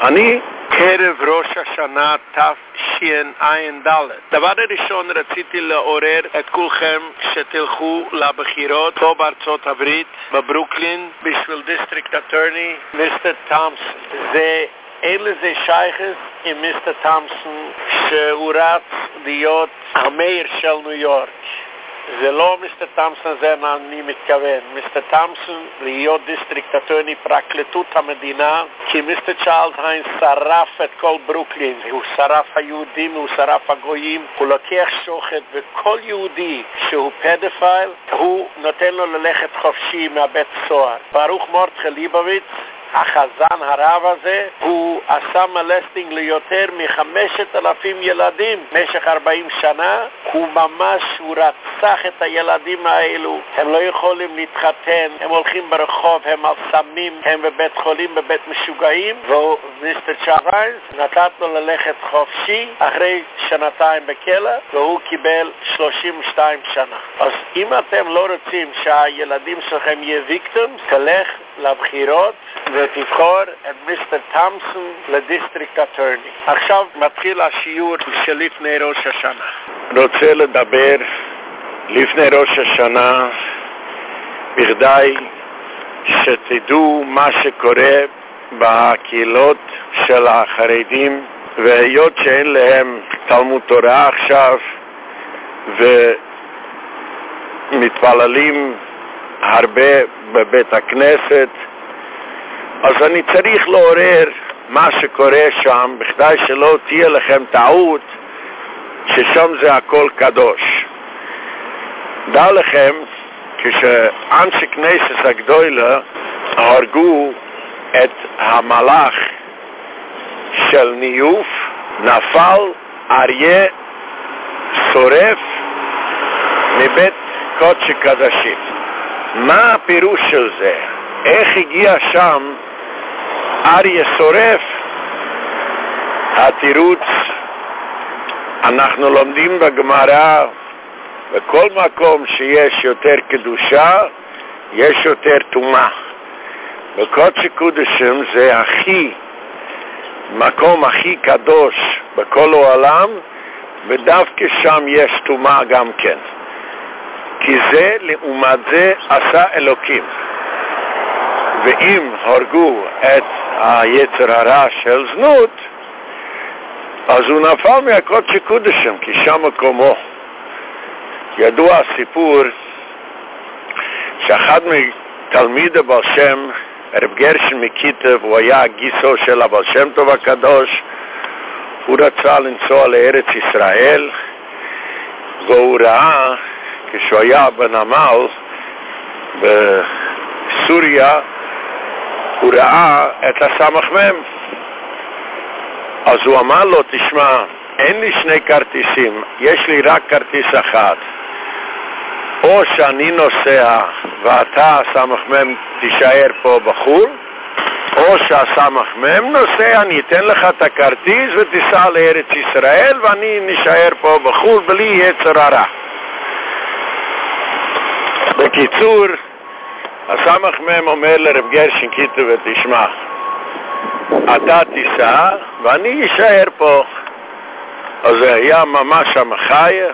אני קרב ראש השנה תף שיין אין דלת. דבר הראשון רציתי לעורר את כולכם שתלכו לבחירות פה בארצות הברית, בברוקלין, בשביל דיסטריקט אטרני, מיסטר תומסון. זה אין לזה שייכס עם מיסטר תומסון שהוא רץ להיות המאיר של ניו יורק. זה לא מיסטר תמסון זה מה אני מתכוון. מיסטר תמסון להיות דיסטריקט אטורני פרקלטות המדינה כי מיסטר צ'אלד היין שרף את כל ברוקלין. הוא שרף היהודים, הוא שרף הגויים. הוא לוקח שוחד וכל יהודי שהוא פדופיל הוא נותן לו ללכת חופשי מהבית סוהר. ברוך מורדכי ליבוביץ החזן הרב הזה הוא עשה molesting ליותר מחמשת אלפים ילדים במשך ארבעים שנה הוא ממש, הוא רצח את הילדים האלו הם לא יכולים להתחתן הם הולכים ברחוב, הם על סמים הם בבית חולים, בבית משוגעים ו Mr. Charles Hynes נתת לו ללכת חופשי אחרי שנתיים בכלא והוא קיבל 32 שנה. אז אם אתם לא רוצים שהילדים שלכם יהיה ויקטום תלך לבחירות ותבחור את מיסטר תמסון לדיסטריקט אטורני. עכשיו מתחיל השיעור של לפני ראש השנה. רוצה לדבר לפני ראש השנה בכדי שתדעו מה שקורה בקהילות של החרדים והיות שאין להם תלמוד תורה עכשיו ומתפללים הרבה בבית הכנסת. אז אני צריך לעורר מה שקורה שם בכדי שלא תהיה לכם טעות ששם זה הכל קדוש. דע לכם כשאנשי כנסת הגדולה הרגו את המלאך של ניוף נפל אריה שורף מבית קודשי קדשים מה הפירוש של זה? איך הגיע שם אריה שורף? התירוץ, אנחנו לומדים בגמרא, בכל מקום שיש יותר קדושה, יש יותר טומאה. בקודש קודשים זה הכי, מקום הכי קדוש בכל העולם, ודווקא שם יש טומאה גם כן. כי זה לעומת זה עשה אלוקים. ואם הרגו את היצר הרע של זנות, אז הוא נפל מהקודש קודשם, כי שם מקומו. ידוע הסיפור שאחד מתלמיד הבעל שם, רב גרשן מקיטב, הוא היה גיסו של הבעל שם טוב הקדוש, הוא רצה לנסוע לארץ ישראל, והוא ראה כשהוא היה בנמל בסוריה, הוא ראה את הסמ"ם. אז הוא אמר לו, תשמע, אין לי שני כרטיסים, יש לי רק כרטיס אחד. או שאני נוסע ואתה, הסמ"ם, תישאר פה בחו"ל, או שהסמ"ם נוסע, אני אתן לך את הכרטיס ותיסע לארץ ישראל ואני נשאר פה בחו"ל בלי יצר הרע. בקיצור, הסמ"ם אומר לרב גרשן קיטובר, תשמע, אתה תיסע ואני אשאר פה. אז זה היה ממש המחיה.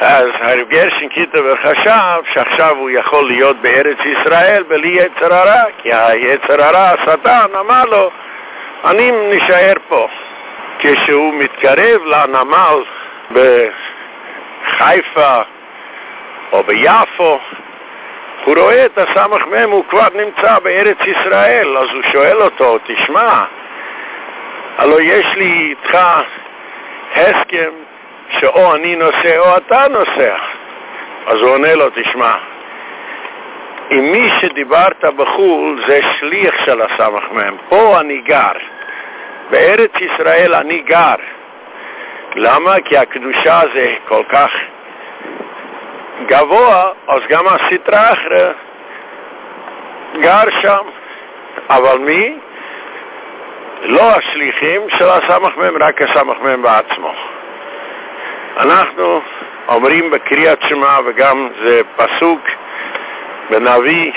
אז הרב גרשן קיטובר חשב שעכשיו הוא יכול להיות בארץ ישראל בלי יצר הרע, כי היצר הרע, השטן, אמר לו, אני נשאר פה. כשהוא מתקרב לנמל בחיפה, או ביפו, הוא רואה את הסמך מם, הוא כבר נמצא בארץ ישראל, אז הוא שואל אותו, תשמע, הלוא יש לי איתך הסכם שאו אני נוסע או אתה נוסע. אז הוא עונה לו, תשמע, עם מי שדיברת בחו"ל זה שליח של הסמך מם, פה אני גר, בארץ ישראל אני גר. למה? כי הקדושה זה כל כך גם הסטרה אחרה גר שם. אבל מי? לא השליחים של הסמך מהם, רק הסמך מהם בעצמו. אנחנו אומרים בקריאת שמע, וגם זה פסוק בנביא,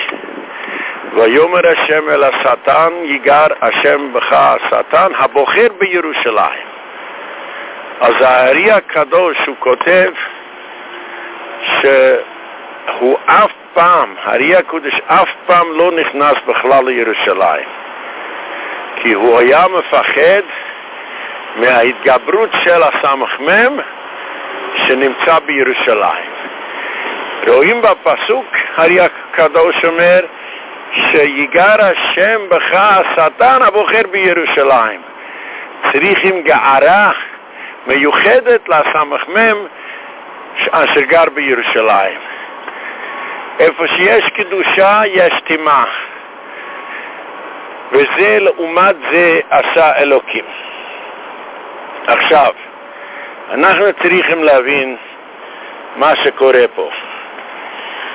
ויומר השם אל השטן, ייגר השם בך השטן, הבוחר בירושלים. אז הארי הקדוש הוא כותב שהוא אף פעם, הארי הקודש אף פעם לא נכנס בכלל לירושלים. כי הוא היה מפחד מההתגברות של הסמ"ם שנמצא בירושלים. רואים בפסוק, הארי הקדוש אומר, שיגר השם בך השטן הבוחר בירושלים. צריכים גערה מיוחדת לסמ"ם אשר גר בירושלים. איפה שיש קדושה יש תימה. וזה לעומת זה עשה אלוקים. עכשיו, אנחנו צריכים להבין מה שקורה פה.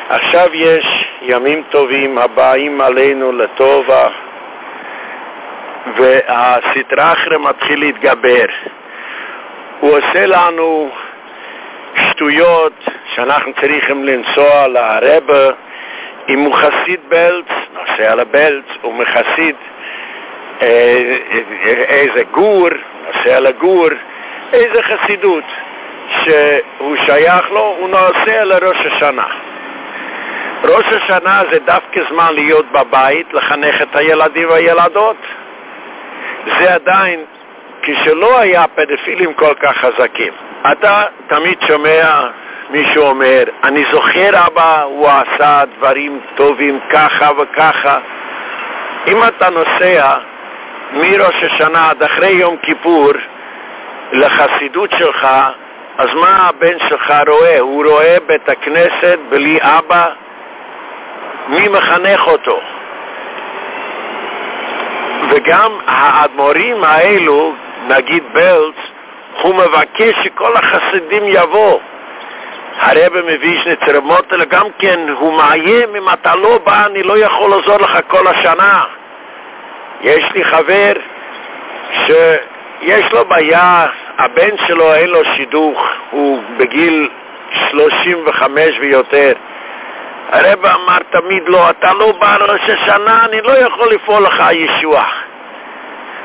עכשיו יש ימים טובים הבאים עלינו לטובה והסטרה אחרי מתחיל להתגבר. הוא עושה לנו שטויות שאנחנו צריכים לנסוע לרבה אם הוא חסיד בלץ, נוסע לבלץ, הוא מחסיד איזה גור, נוסע לגור, איזה חסידות שהוא שייך לו, הוא נוסע לראש השנה. ראש השנה זה דווקא זמן להיות בבית, לחנך את הילדים והילדות. זה עדיין כשלא היה פדופילים כל כך חזקים. אתה תמיד שומע מישהו אומר, אני זוכר אבא, הוא עשה דברים טובים ככה וככה. אם אתה נוסע מראש השנה עד אחרי יום כיפור לחסידות שלך, אז מה הבן שלך רואה? הוא רואה בית הכנסת בלי אבא? מי מחנך אותו? וגם האדמו"רים האלו, נגיד בלץ, הוא מבקש שכל החסידים יבואו. הרב מוויז'ניץ רמוטל גם כן, הוא מאיים, אם אתה לא בא, אני לא יכול לעזור לך כל השנה. יש לי חבר שיש לו בעיה, הבן שלו אין לו שידוך, הוא בגיל 35 ויותר. הרב אמר תמיד לו, אתה לא בא לראש השנה, אני לא יכול לפעול לך ישוע.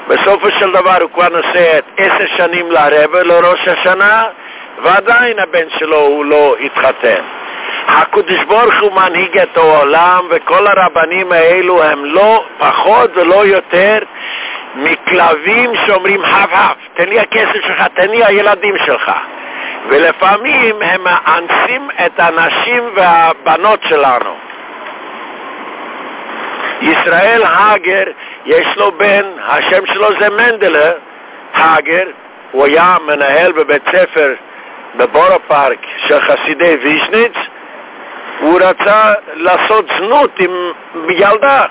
בסופו של דבר הוא כבר נוסע עשר שנים לרב, לראש השנה, ועדיין הבן שלו הוא לא התחתן. הקדוש ברוך הוא מנהיג את העולם, וכל הרבנים האלו הם לא פחות ולא יותר מכלבים שאומרים הב הב, תן לי הכסף שלך, תן לי הילדים שלך. ולפעמים הם מאנסים את הנשים והבנות שלנו. ישראל הגר, יש לו בן, השם שלו זה מנדלה, הגר, הוא היה מנהל בבית ספר בבורו פארק של חסידי וישניץ, הוא רצה לעשות זנות עם ילדה.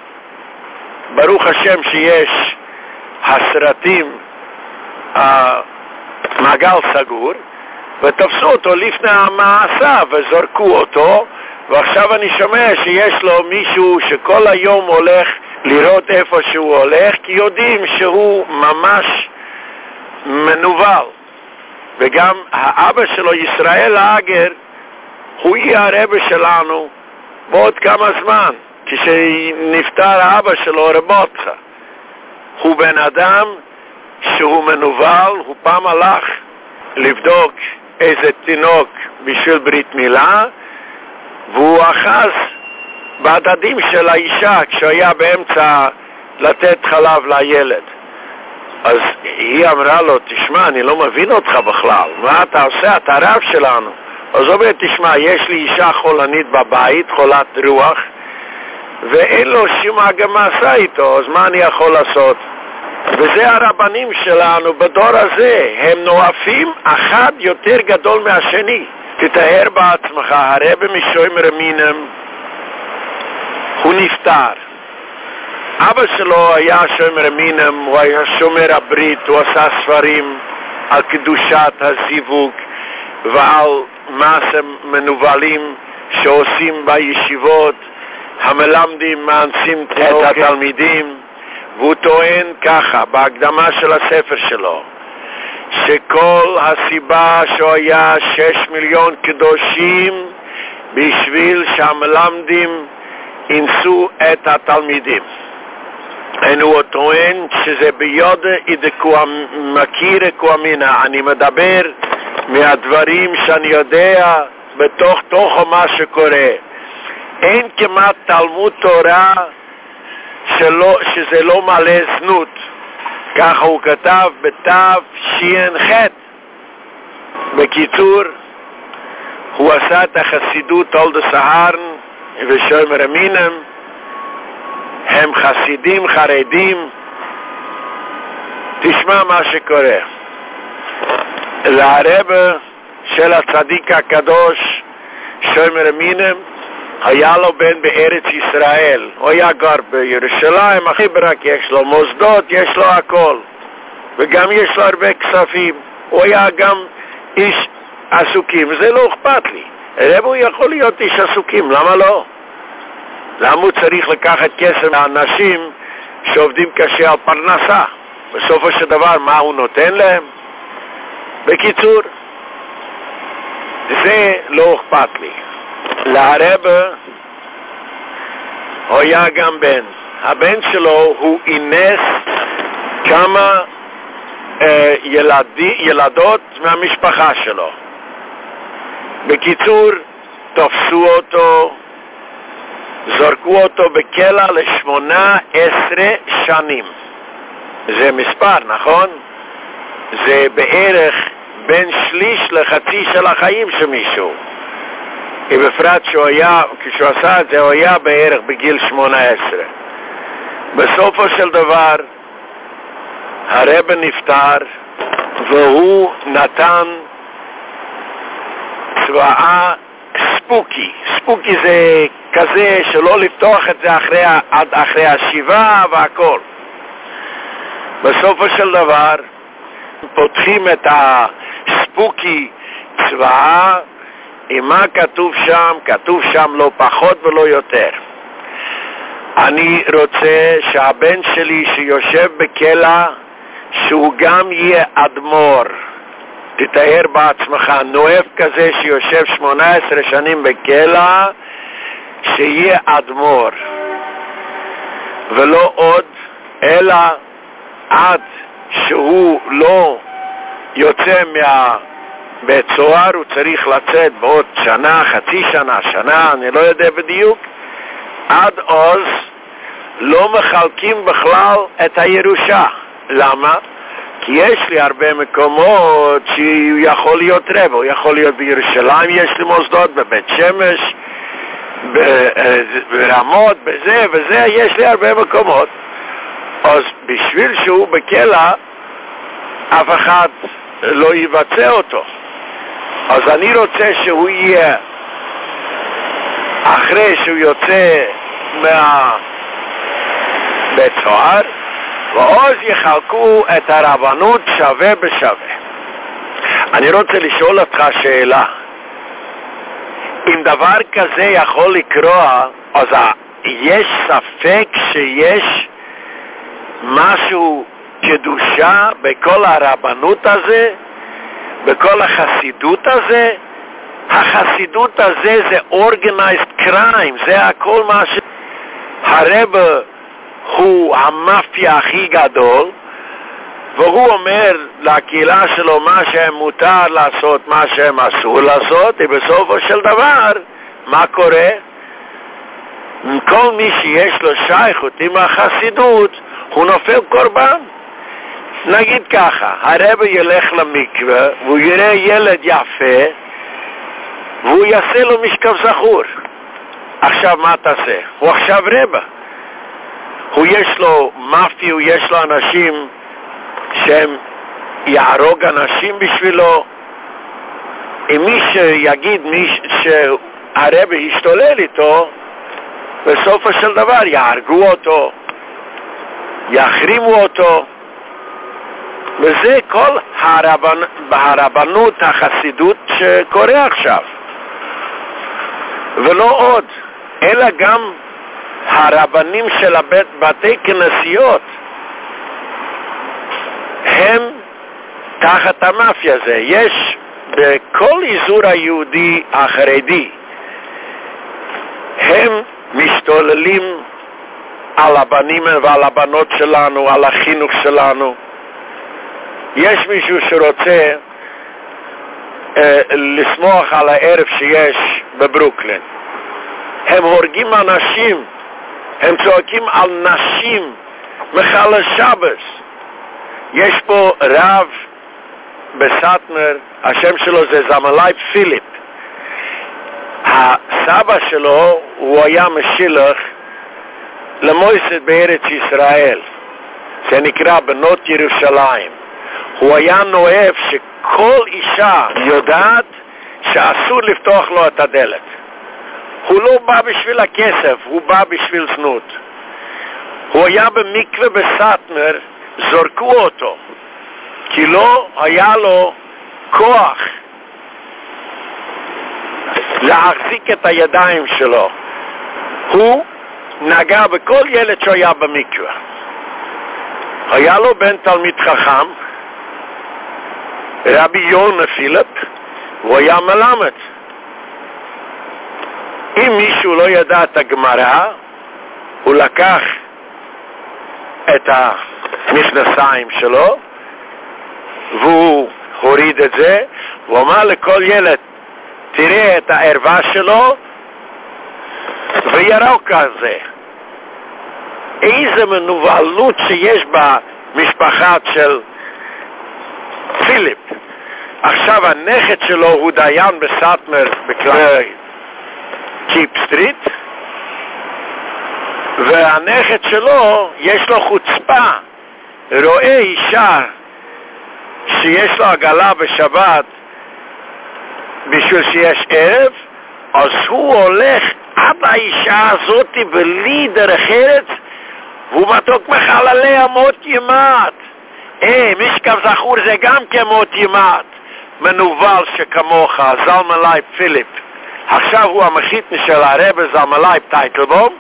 ברוך השם שיש הסרטים, המעגל סגור, ותפסו אותו לפני המעשה וזרקו אותו, ועכשיו אני שומע שיש לו מישהו שכל היום הולך לראות איפה שהוא הולך, כי יודעים שהוא ממש מנוול. וגם האבא שלו, ישראל האגר, הוא יהיה הרבה שלנו בעוד כמה זמן, כשנפטר האבא שלו, רבותך. הוא בן אדם שהוא מנוול, הוא פעם הלך לבדוק איזה תינוק בשביל ברית מילה, והוא אחז בדדים של האישה כשהיה באמצע לתת חלב לילד. אז היא אמרה לו, תשמע, אני לא מבין אותך בכלל, מה אתה עושה? אתה רב שלנו. אז הוא אומר, תשמע, יש לי אישה חולנית בבית, חולת רוח, ואין לו שום הגמסה איתו, אז מה אני יכול לעשות? וזה הרבנים שלנו בדור הזה, הם נואפים אחד יותר גדול מהשני. תתאר בעצמך, הרב משוים רמינם, הוא נפטר. אבא שלו היה שומר מינם, הוא היה שומר הברית, הוא עשה ספרים על קדושת הזיווג ועל מעשה מנובלים שעושים בישיבות, המלמדים מאנסים את התלמידים. והוא טוען ככה, בהקדמה של הספר שלו, שכל הסיבה שהוא היה שש מיליון קדושים בשביל שהמלמדים אינסו את התלמידים. אין הוא טוען שזה ביודה ידקו מכיר כואמינה. אני מדבר מהדברים שאני יודע בתוך תוכו מה שקורה. אין כמעט תלמוד תורה שלא, שזה לא מלא זנות. ככה הוא כתב בתו שיין חטא. בקיצור, הוא עשה את החסידות על דה סהרן ושומר אמינם, הם חסידים חרדים, תשמע מה שקורה. זה של הצדיק הקדוש, שומר אמינם, היה לו בן בארץ ישראל, הוא היה גר בירושלים, הכי ברק יש לו מוסדות, יש לו הכל, וגם יש לו הרבה כספים, הוא היה גם איש עסוקים, וזה לא אכפת לי. רב הוא יכול להיות איש עסוקים, למה לא? למה הוא צריך לקחת כסף מהאנשים שעובדים קשה על פרנסה? בסופו של דבר, מה הוא נותן להם? בקיצור, זה לא אכפת לי. להרבה הוא היה גם בן. הבן שלו הוא אינס כמה אה, ילדי, ילדות מהמשפחה שלו. בקיצור, תופסו אותו, זורקו אותו בקלע לשמונה עשרה שנים. זה מספר, נכון? זה בערך בין שליש לחצי של החיים של מישהו. ובפרט שהוא היה, כשהוא עשה את זה, הוא היה בערך בגיל שמונה עשרה. בסופו של דבר, הרב נפטר, והוא נתן צבאה ספוקי. ספוקי זה כזה שלא לפתוח את זה אחרי, עד אחרי השיבה והכל. בסופו של דבר, פותחים את הספוקי צבאה, עם מה כתוב שם? כתוב שם לא פחות ולא יותר. אני רוצה שהבן שלי שיושב בכלא, שהוא גם יהיה אדמו"ר. תתאר בעצמך, נואף כזה שיושב 18 שנים בכלא, שיהיה אדמו"ר. ולא עוד, אלא עד שהוא לא יוצא מהבית סוהר, הוא צריך לצאת בעוד שנה, חצי שנה, שנה, אני לא יודע בדיוק. עד אז לא מחלקים בכלל את הירושה. למה? כי יש לי הרבה מקומות שהוא יכול להיות רב, יכול להיות בירושלים, יש לי מוסדות בבית שמש, ברמות, בזה וזה, יש לי הרבה מקומות. אז בשביל שהוא בכלא, אף אחד לא יבצע אותו. אז אני רוצה שהוא יהיה, אחרי שהוא יוצא מהבית סוהר, ואז יחלקו את הרבנות שווה בשווה. אני רוצה לשאול אותך שאלה. אם דבר כזה יכול לקרוא, אז יש ספק שיש משהו קדושה בכל הרבנות הזה, בכל החסידות הזה? החסידות הזה זה organized crime, זה הכל מה ש... הרבה הוא המאפיה הכי גדול, והוא אומר לקהילה שלו מה שהם מותר לעשות, מה שהם אסור לעשות, ובסופו של דבר, מה קורה? כל מי שיש לו שייכות עם החסידות, הוא נופל קורבן. נגיד ככה, הרב ילך למקווה, והוא יראה ילד יפה, והוא יעשה לו משקף זכור. עכשיו מה תעשה? הוא עכשיו רבא. הוא יש לו מאפי, הוא יש לו אנשים שהם יהרוג אנשים בשבילו. אם מי שיגיד מי שהרבא ישתולל איתו, בסופו של דבר יהרגו אותו, יחרימו אותו. וזה כל הרבנ... הרבנות החסידות שקורה עכשיו. ולא עוד, אלא גם הרבנים של הבית, בתי כנסיות, הם תחת המאפיה הזה. יש בכל איזור היהודי החרדי, הם משתוללים על הבנים ועל הבנות שלנו, על החינוך שלנו. יש מישהו שרוצה אה, לסמוך על הערב שיש בברוקלין. הם הורגים אנשים, הם צועקים על נשים, מחל השבס. יש פה רב בסטנר, השם שלו זה זמלאי פיליפ. הסבא שלו, הוא היה משילח למויסד בארץ ישראל. זה בנות ירושלים. הוא היה נואב שכל אישה יודעת שאסור לפתוח לו את הדלת. הוא לא בא בשביל הכסף, הוא בא בשביל זנות. הוא היה במקווה בסטנר, זורקו אותו, כי לא היה לו כוח להחזיק את הידיים שלו. הוא נגע בכל ילד שהיה במקווה. היה לו בן תלמיד חכם, רבי יונה פיליפ, הוא היה מלמד. אם מישהו לא ידע את הגמרא, הוא לקח את המכנסיים שלו, והוא הוריד את זה, והוא אמר לכל ילד, תראה את הערווה שלו, וירוק על זה. איזה מנוולנות שיש במשפחה של פיליפ. עכשיו הנכד שלו הוא דיין בסטמר בכולל Keap Street, והנכד שלו יש לו חוצפה, רואה אישה שיש לו עגלה בשבת בשביל שיש ערב, אז הוא הולך עד האישה הזאת בלי דרך ארץ, והוא מתוק מחללי המות ימד. אה, משכב זכור זה גם כמות ימד. מנוול שכמוך, זלמלאי פיליפ. עכשיו הוא המחיתני של הרב זלמלאי טייטלבום,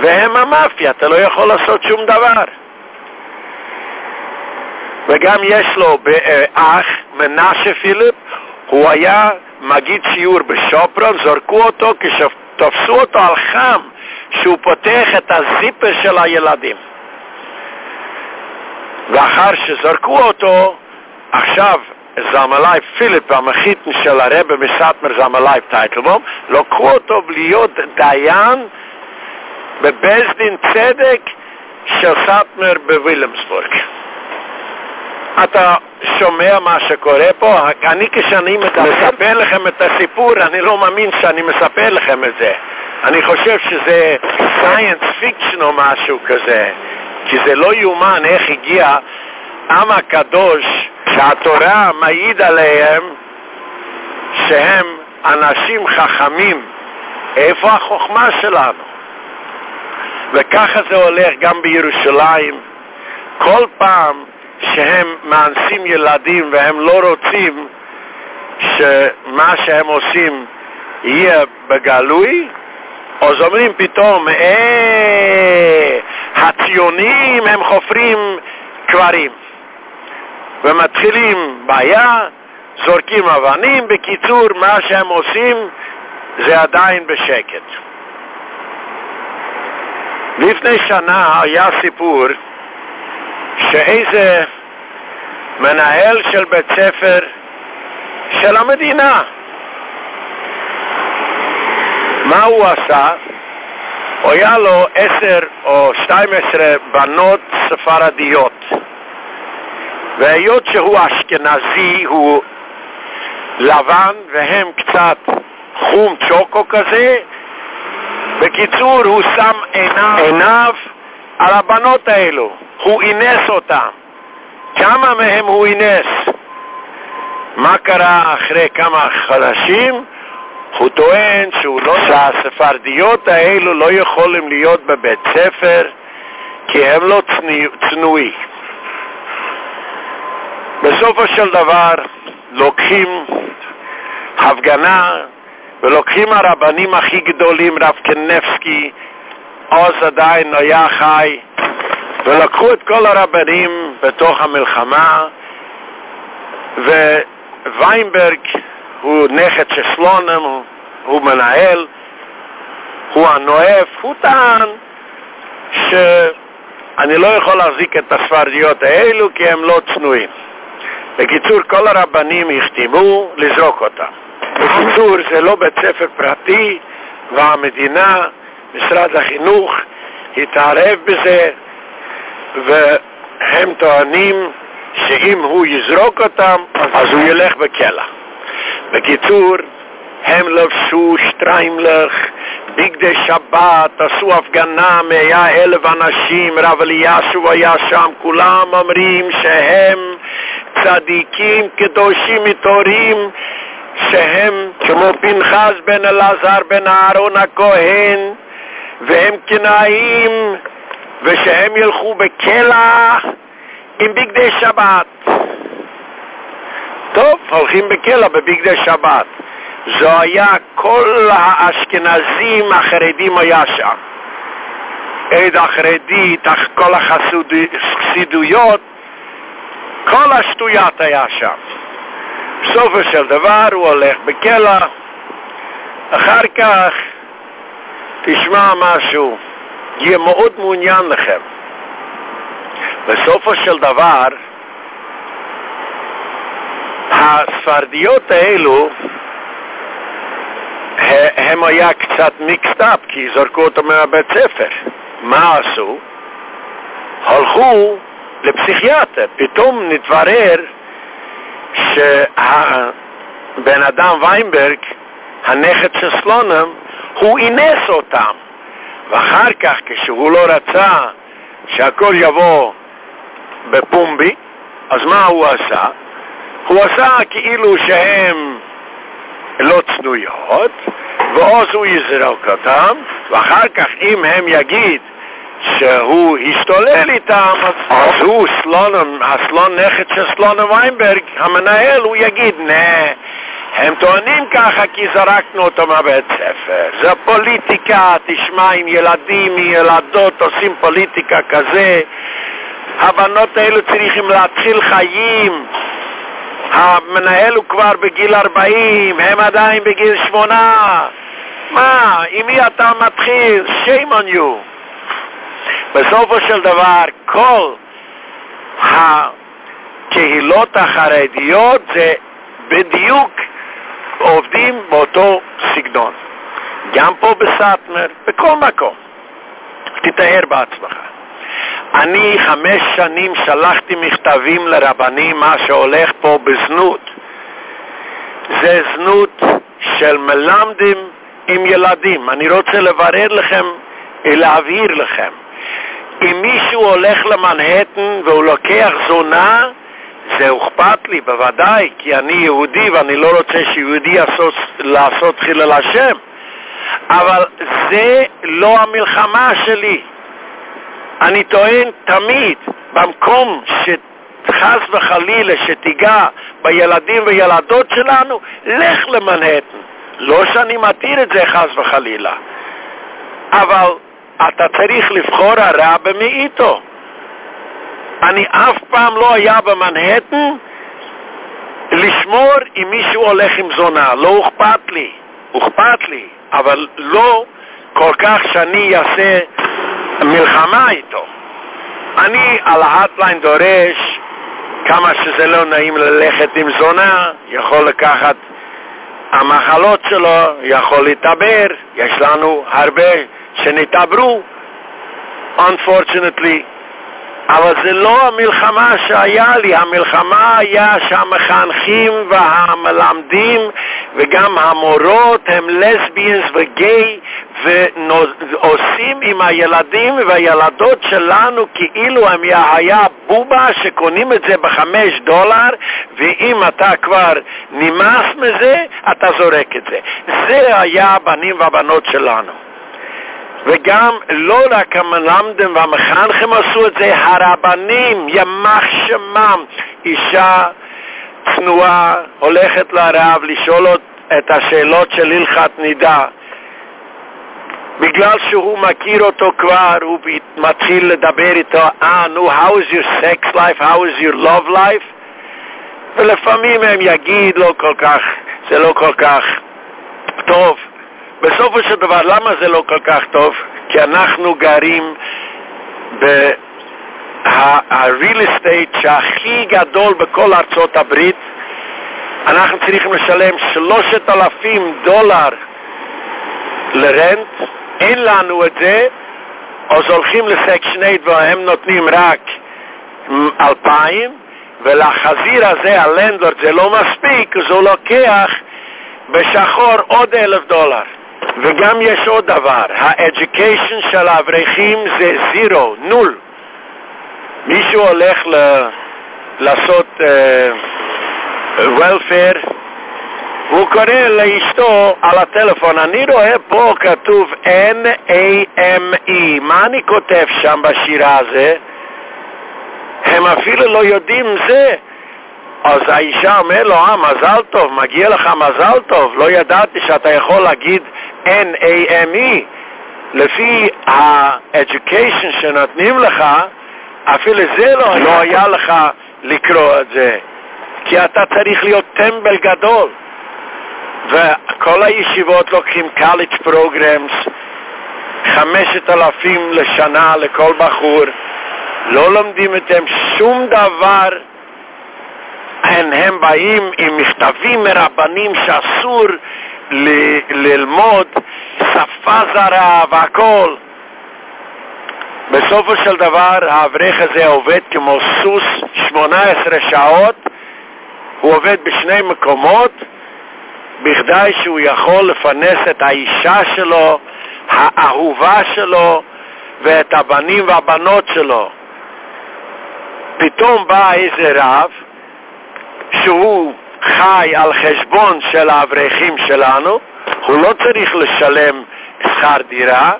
והם המאפיה, אתה לא יכול לעשות שום דבר. וגם יש לו אח, מנשה פיליפ, הוא היה מגיד שיעור בשופרון, זורקו אותו כשתפסו אותו על חם, שהוא פותח את הזיפר של הילדים. ואחר שזרקו אותו, עכשיו זמלאי פיליפ, המחיתן של הרב מסטמר זמלאי טייטלבום, לקחו אותו להיות דיין בבזדין צדק של סטמר בווילמסבורג. אתה שומע מה שקורה פה? אני כשאני מספר לכם את הסיפור, אני לא מאמין שאני מספר לכם את זה. אני חושב שזה science fiction או משהו כזה. כי זה לא יאומן איך הגיע עם הקדוש שהתורה מעיד עליהם שהם אנשים חכמים. איפה החוכמה שלנו? וככה זה הולך גם בירושלים. כל פעם שהם מאנסים ילדים והם לא רוצים שמה שהם עושים יהיה בגלוי, אז אומרים פתאום, אה, הציונים הם חופרים קברים. ומתחילים בעיה, זורקים אבנים, בקיצור, מה שהם עושים זה עדיין בשקט. לפני שנה היה סיפור שאיזה מנהל של בית ספר של המדינה, מה הוא עשה? היה לו עשר או שתיים עשרה בנות ספרדיות. והיות שהוא אשכנזי, הוא לבן והם קצת חום צ'וקו כזה, בקיצור, הוא שם עיניו, עיניו על הבנות האלו. הוא אינס אותם. כמה מהם הוא אינס? מה קרה אחרי כמה חודשים? הוא טוען שהוא לא... שהספרדיות האלו לא יכולים להיות בבית ספר כי הם לא צנועי. בסופו של דבר לוקחים הפגנה ולוקחים הרבנים הכי גדולים, רב קנפסקי, עוז עדיין היה חי, ולקחו את כל הרבנים בתוך המלחמה, וויינברג הוא נכד של סלונם, הוא מנהל, הוא הנואף, הוא טען שאני לא יכול להחזיק את הספרדיות האלו כי הם לא צנועים. בקיצור, כל הרבנים הכתיבו לזרוק אותם. בקיצור, זה לא בית ספר פרטי, והמדינה, משרד החינוך, התערב בזה, והם טוענים שאם הוא יזרוק אותם, אז הוא ילך בכלא. בקיצור, הם לבשו שטריימלך, בגדי שבת, עשו הפגנה, מאה אלף אנשים, רב אלישו היה שם, כולם אומרים שהם צדיקים, קדושים מתורים, שהם כמו פנחס בן אלעזר בן אהרון הכהן, והם קנאים, ושהם ילכו בכלא עם בגדי שבת. טוב, הולכים בכלא בבגדי שבת. זו היה כל האשכנזים החרדים היה שם. עד החרדי, תח כל החסידויות, כל השטויות היה שם. בסופו של דבר הוא הולך בכלא, אחר כך תשמע משהו, יהיה מאוד מעוניין לכם. בסופו של דבר, הספרדיות האלו, הם היה קצת מיקסטאפ, כי זרקו אותם מהבית ספר. מה עשו? הלכו לפסיכיאטר. פתאום נתברר שהבן אדם ויינברג, הנכד של סלונם, הוא אינס אותם. ואחר כך, כשהוא לא רצה שהכל יבוא בפומבי, אז מה הוא עשה? הוא עשה כאילו שהם לא צנויות, ואז הוא יזרוק אותם, ואחר כך אם הם יגיד שהוא השתולל איתם, אז הוא סלונם, הסלון נכד של סלונם ויינברג, המנהל, הוא יגיד, נה, הם טוענים ככה כי זרקנו אותו מהבית ספר. זה פוליטיקה, תשמע, עם ילדים, ילדות, עושים פוליטיקה כזה. הבנות האלו צריכים להתחיל חיים. המנהל הוא כבר בגיל 40, הם עדיין בגיל 8. מה, עם מי אתה מתחיל? shame on you. בסופו של דבר, כל הקהילות החרדיות זה בדיוק עובדים באותו סגנון. גם פה בסטמר, בכל מקום. תתאר בעצמך. אני חמש שנים שלחתי מכתבים לרבנים מה שהולך פה בזנות. זה זנות של מלמדים עם ילדים. אני רוצה לברר לכם, להבהיר לכם. אם מישהו הולך למנהטן והוא לוקח זונה, זה אוכפת לי, בוודאי, כי אני יהודי ואני לא רוצה שיהודי יעשות, לעשות חילה לשם. אבל זה לא המלחמה שלי. אני טוען תמיד, במקום שחס וחלילה שתיגע בילדים וילדות שלנו, לך למנהטן. לא שאני מתיר את זה חס וחלילה. אבל אתה צריך לבחור הרע במאיתו. אני אף פעם לא היה במנהטן לשמור אם מישהו הולך עם זונה. לא אוכפת לי, אוכפת לי, אבל לא כל כך שאני אעשה מלחמה איתו. אני על ההטליין דורש כמה שזה לא נעים ללכת עם זונה, יכול לקחת המחלות שלו, יכול להתעבר, יש לנו הרבה שנתעברו, unfortunately. אבל זה לא המלחמה שהיה לי, המלחמה היה שהמחנכים והמלמדים וגם המורות הם לסביאנס וגיי ועושים עם הילדים והילדות שלנו כאילו הם היה בובה שקונים את זה בחמש דולר ואם אתה כבר נמאס מזה, אתה זורק את זה. זה היה הבנים והבנות שלנו. וגם לא רק המלמדים והמחנכים עשו את זה, הרבנים, ימח שמם, אישה צנועה הולכת לרב לשאול את השאלות של הלכת נידה. בגלל שהוא מכיר אותו כבר, הוא מתחיל לדבר איתו, אה, נו, how is your sex life, how is your love life? ולפעמים הם יגיד לא כל כך, זה לא כל כך טוב. בסופו של דבר, למה זה לא כל כך טוב? כי אנחנו גרים ב-real estate שהכי גדול בכל ארצות הברית. אנחנו צריכים לשלם שלושת אלפים דולר לרנט, אין לנו את זה, אז הולכים לסקשן 8 והם נותנים רק אלפיים, ולחזיר הזה, הלנדורד, זה לא מספיק, אז הוא לוקח בשחור עוד אלף דולר. וגם יש עוד דבר, האדיוקיישן של האברכים זה זירו, נול. מישהו הולך ל... לעשות uh, הוא קורא לאשתו על הטלפון, אני רואה פה כתוב N-A-M-E, מה אני כותב שם בשירה הזה? הם אפילו לא יודעים זה. אז האישה אומר לו, אה, מזל טוב, מגיע לך מזל טוב, לא ידעתי שאתה יכול להגיד N-A-M-E. לפי ה-education שנותנים לך, אפילו זה לא, לא היה לך לקרוא את זה. כי אתה צריך להיות טמבל גדול. וכל הישיבות לוקחים קליץ' פרוגרמס, חמשת אלפים לשנה לכל בחור, לא לומדים אתם שום דבר, הם, הם באים עם מכתבים מרבנים שאסור ללמוד שפה זרה והכל. בסופו של דבר האברך הזה עובד כמו סוס 18 שעות, הוא עובד בשני מקומות, בכדי שהוא יכול לפרנס את האישה שלו, האהובה שלו, ואת הבנים והבנות שלו. פתאום בא איזה רב, שהוא חי על חשבון של האברכים שלנו, הוא לא צריך לשלם שכר דירה,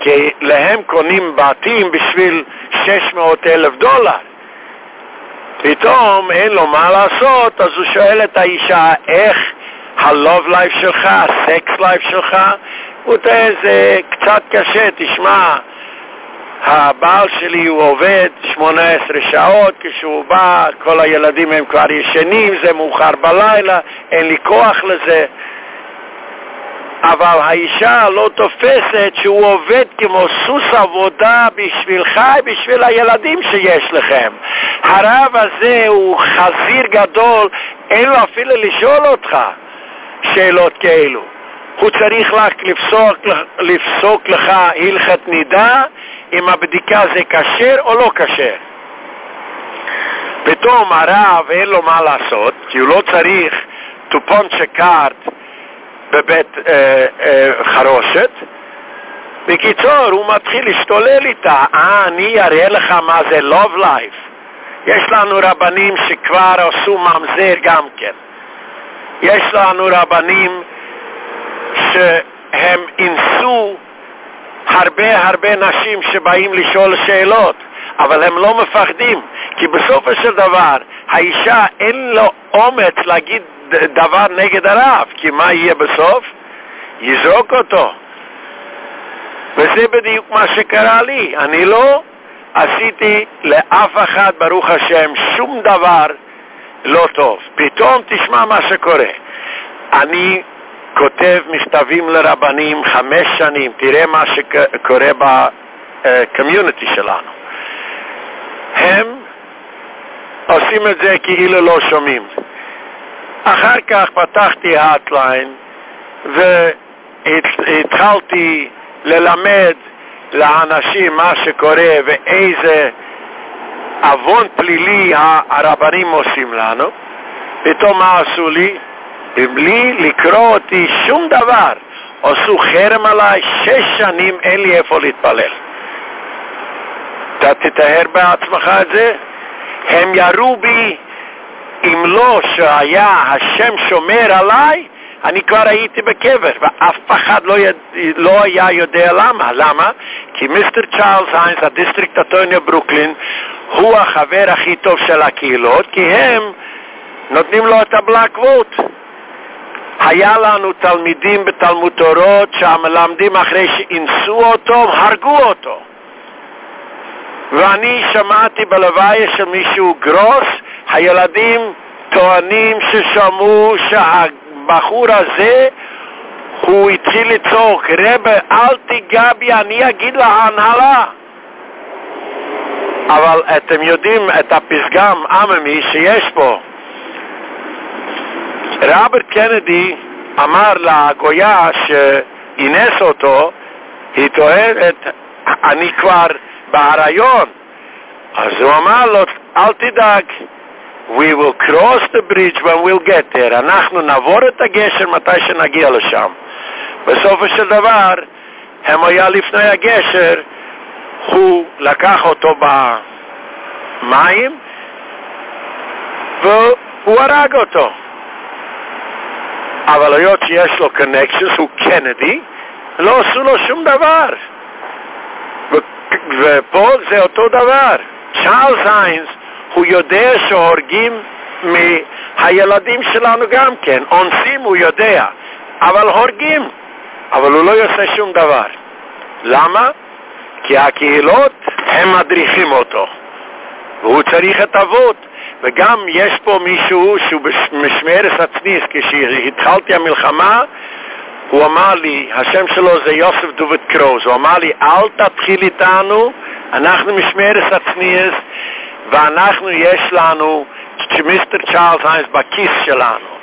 כי להם קונים בתים בשביל 600 אלף דולר. פתאום אין לו מה לעשות, אז הוא שואל את האישה, איך הלוב לייף שלך, הסקס לייף שלך? הוא יודע, זה קצת קשה, תשמע, הבעל שלי הוא עובד 18 שעות, כשהוא בא, כל הילדים הם כבר ישנים, זה מאוחר בלילה, אין לי כוח לזה. אבל האישה לא תופסת שהוא עובד כמו סוס עבודה בשבילך, בשביל הילדים שיש לכם. הרב הזה הוא חזיר גדול, אין לו אפילו לשאול אותך שאלות כאלו. הוא צריך רק לפסוק, לפסוק לך הלכת נידה, אם הבדיקה זה כשר או לא כשר. פתאום הרב אין לו מה לעשות, כי הוא לא צריך to punch a card בבית אה, אה, חרושת. בקיצור, הוא מתחיל להשתולל איתה, אה, אני אראה לך מה זה love life. יש לנו רבנים שכבר עשו ממזר גם כן. יש לנו רבנים שהם אינסו הרבה הרבה נשים שבאים לשאול שאלות, אבל הם לא מפחדים, כי בסופו של דבר האישה אין לו אומץ להגיד דבר נגד הרב, כי מה יהיה בסוף? יזרוק אותו. וזה בדיוק מה שקרה לי. אני לא עשיתי לאף אחד, ברוך השם, שום דבר לא טוב. פתאום תשמע מה שקורה. אני כותב מכתבים לרבנים חמש שנים, תראה מה שקורה בקומיוניטי שלנו. הם עושים את זה כאילו לא שומעים. אחר כך פתחתי האטליין והתחלתי ללמד לאנשים מה שקורה ואיזה אבון פלילי הרבנים עושים לנו. פתאום מה עשו לי? בלי לקרוא אותי שום דבר. עשו חרם עליי, שש שנים אין לי איפה להתפלל. אתה תתאר בעצמך את זה? הם ירו בי, אם לא שהיה השם שומר עליי, אני כבר הייתי בקבר, ואף אחד לא, יד... לא היה יודע למה. למה? כי mister צ'ארלס היינס, ה district attorney ברוקלין, הוא החבר הכי טוב של הקהילות, כי הם נותנים לו את ה block vote. היה לנו תלמידים בתלמוד תורות שהמלמדים אחרי שאנסו אותו, הרגו אותו. ואני שמעתי בלוויה של מישהו גרוס, הילדים טוענים ששמעו שהבחור הזה הוא התחיל לצעוק, רבה, אל תיגע בי, אני אגיד להנהלה. אבל אתם יודעים את הפסגם עממי שיש פה. רוברט קנדי אמר לגויה שאינס אותו, היא טוענת, אני כבר בהריון. אז הוא אמר לו, אל תדאג, we will cross the bridge when we'll get there. אנחנו נעבור את הגשר מתי שנגיע לשם. בסופו של דבר, הם היה לפני הגשר, הוא לקח אותו במים, והוא הרג אותו. אבל היות שיש לו קונקשנס, הוא קנדי, לא עשו לו שום דבר. ופה זה אותו דבר. צ'ארלס היינס, הוא יודע שהורגים מהילדים שלנו גם כן. אונסים הוא יודע, אבל הורגים. אבל הוא לא יעשה שום דבר. למה? כי הקהילות, הם מדריכים אותו. והוא צריך את אבות. וגם יש פה מישהו שהוא משמרס עצניס, כשהתחלתי המלחמה, הוא אמר לי, השם שלו זה יוסף דוביד קרוז, הוא אמר לי, אל תתחיל איתנו, אנחנו משמרס הצניעות, ואנחנו, יש לנו, ש mister צ'ארלס היינס בכיס שלנו.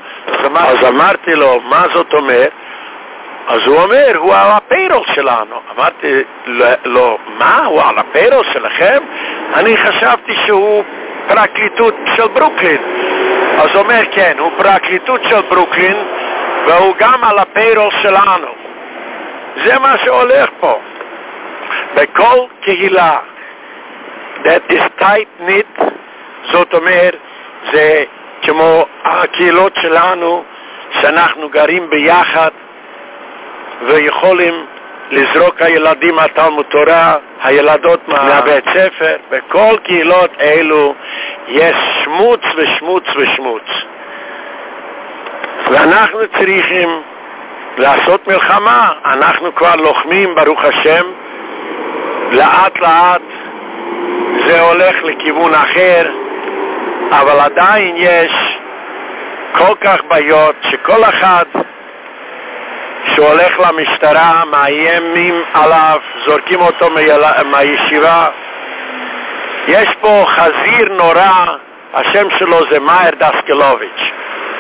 אז אמרתי לו, מה זאת אומרת? אז הוא אומר, הוא על ה payroll שלנו. אמרתי לו, מה? הוא על ה payroll שלכם? אני חשבתי שהוא פרקליטות של ברוקלין. אז אומר, כן, הוא פרקליטות של ברוקלין, והוא גם על הפיירול שלנו. זה מה שהולך פה. בכל קהילה, that is tight knit, זאת אומרת, זה כמו הקהילות שלנו, שאנחנו גרים ביחד, ויכולים לזרוק הילדים מהתלמוד תורה, הילדות מהבית ספר, בכל קהילות אלו יש שמוץ ושמוץ ושמוץ. ואנחנו צריכים לעשות מלחמה, אנחנו כבר לוחמים, ברוך השם, לאט לאט זה הולך לכיוון אחר, אבל עדיין יש כל כך בעיות שכל אחד שהולך למשטרה, מאיימים עליו, זורקים אותו מהישיבה. יש פה חזיר נורא, השם שלו זה מאיר דסקלוביץ'.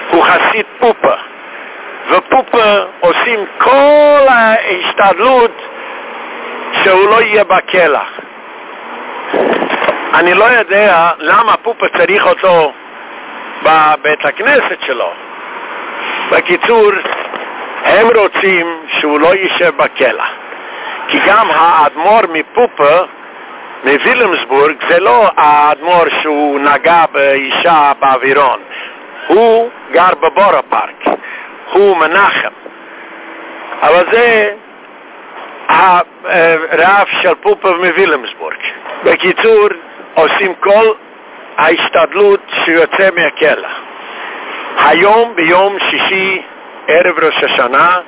הוא חסיד פופה. ופופה עושים כל ההשתדלות שהוא לא יהיה בכלא. אני לא יודע למה פופה צריך אותו בבית הכנסת שלו. בקיצור, הם רוצים שהוא לא יישב בכלא. כי גם האדמו"ר מפופה, מווילמסבורג, זה לא האדמו"ר שהוא נגע באישה באווירון. הוא גר בבורה פארק. הוא מנחם. אבל זה הרב של פופה מווילמסבורג. בקיצור, עושים כל ההשתדלות שיוצא מהכלא. היום, ביום שישי, ערב ראש השנה,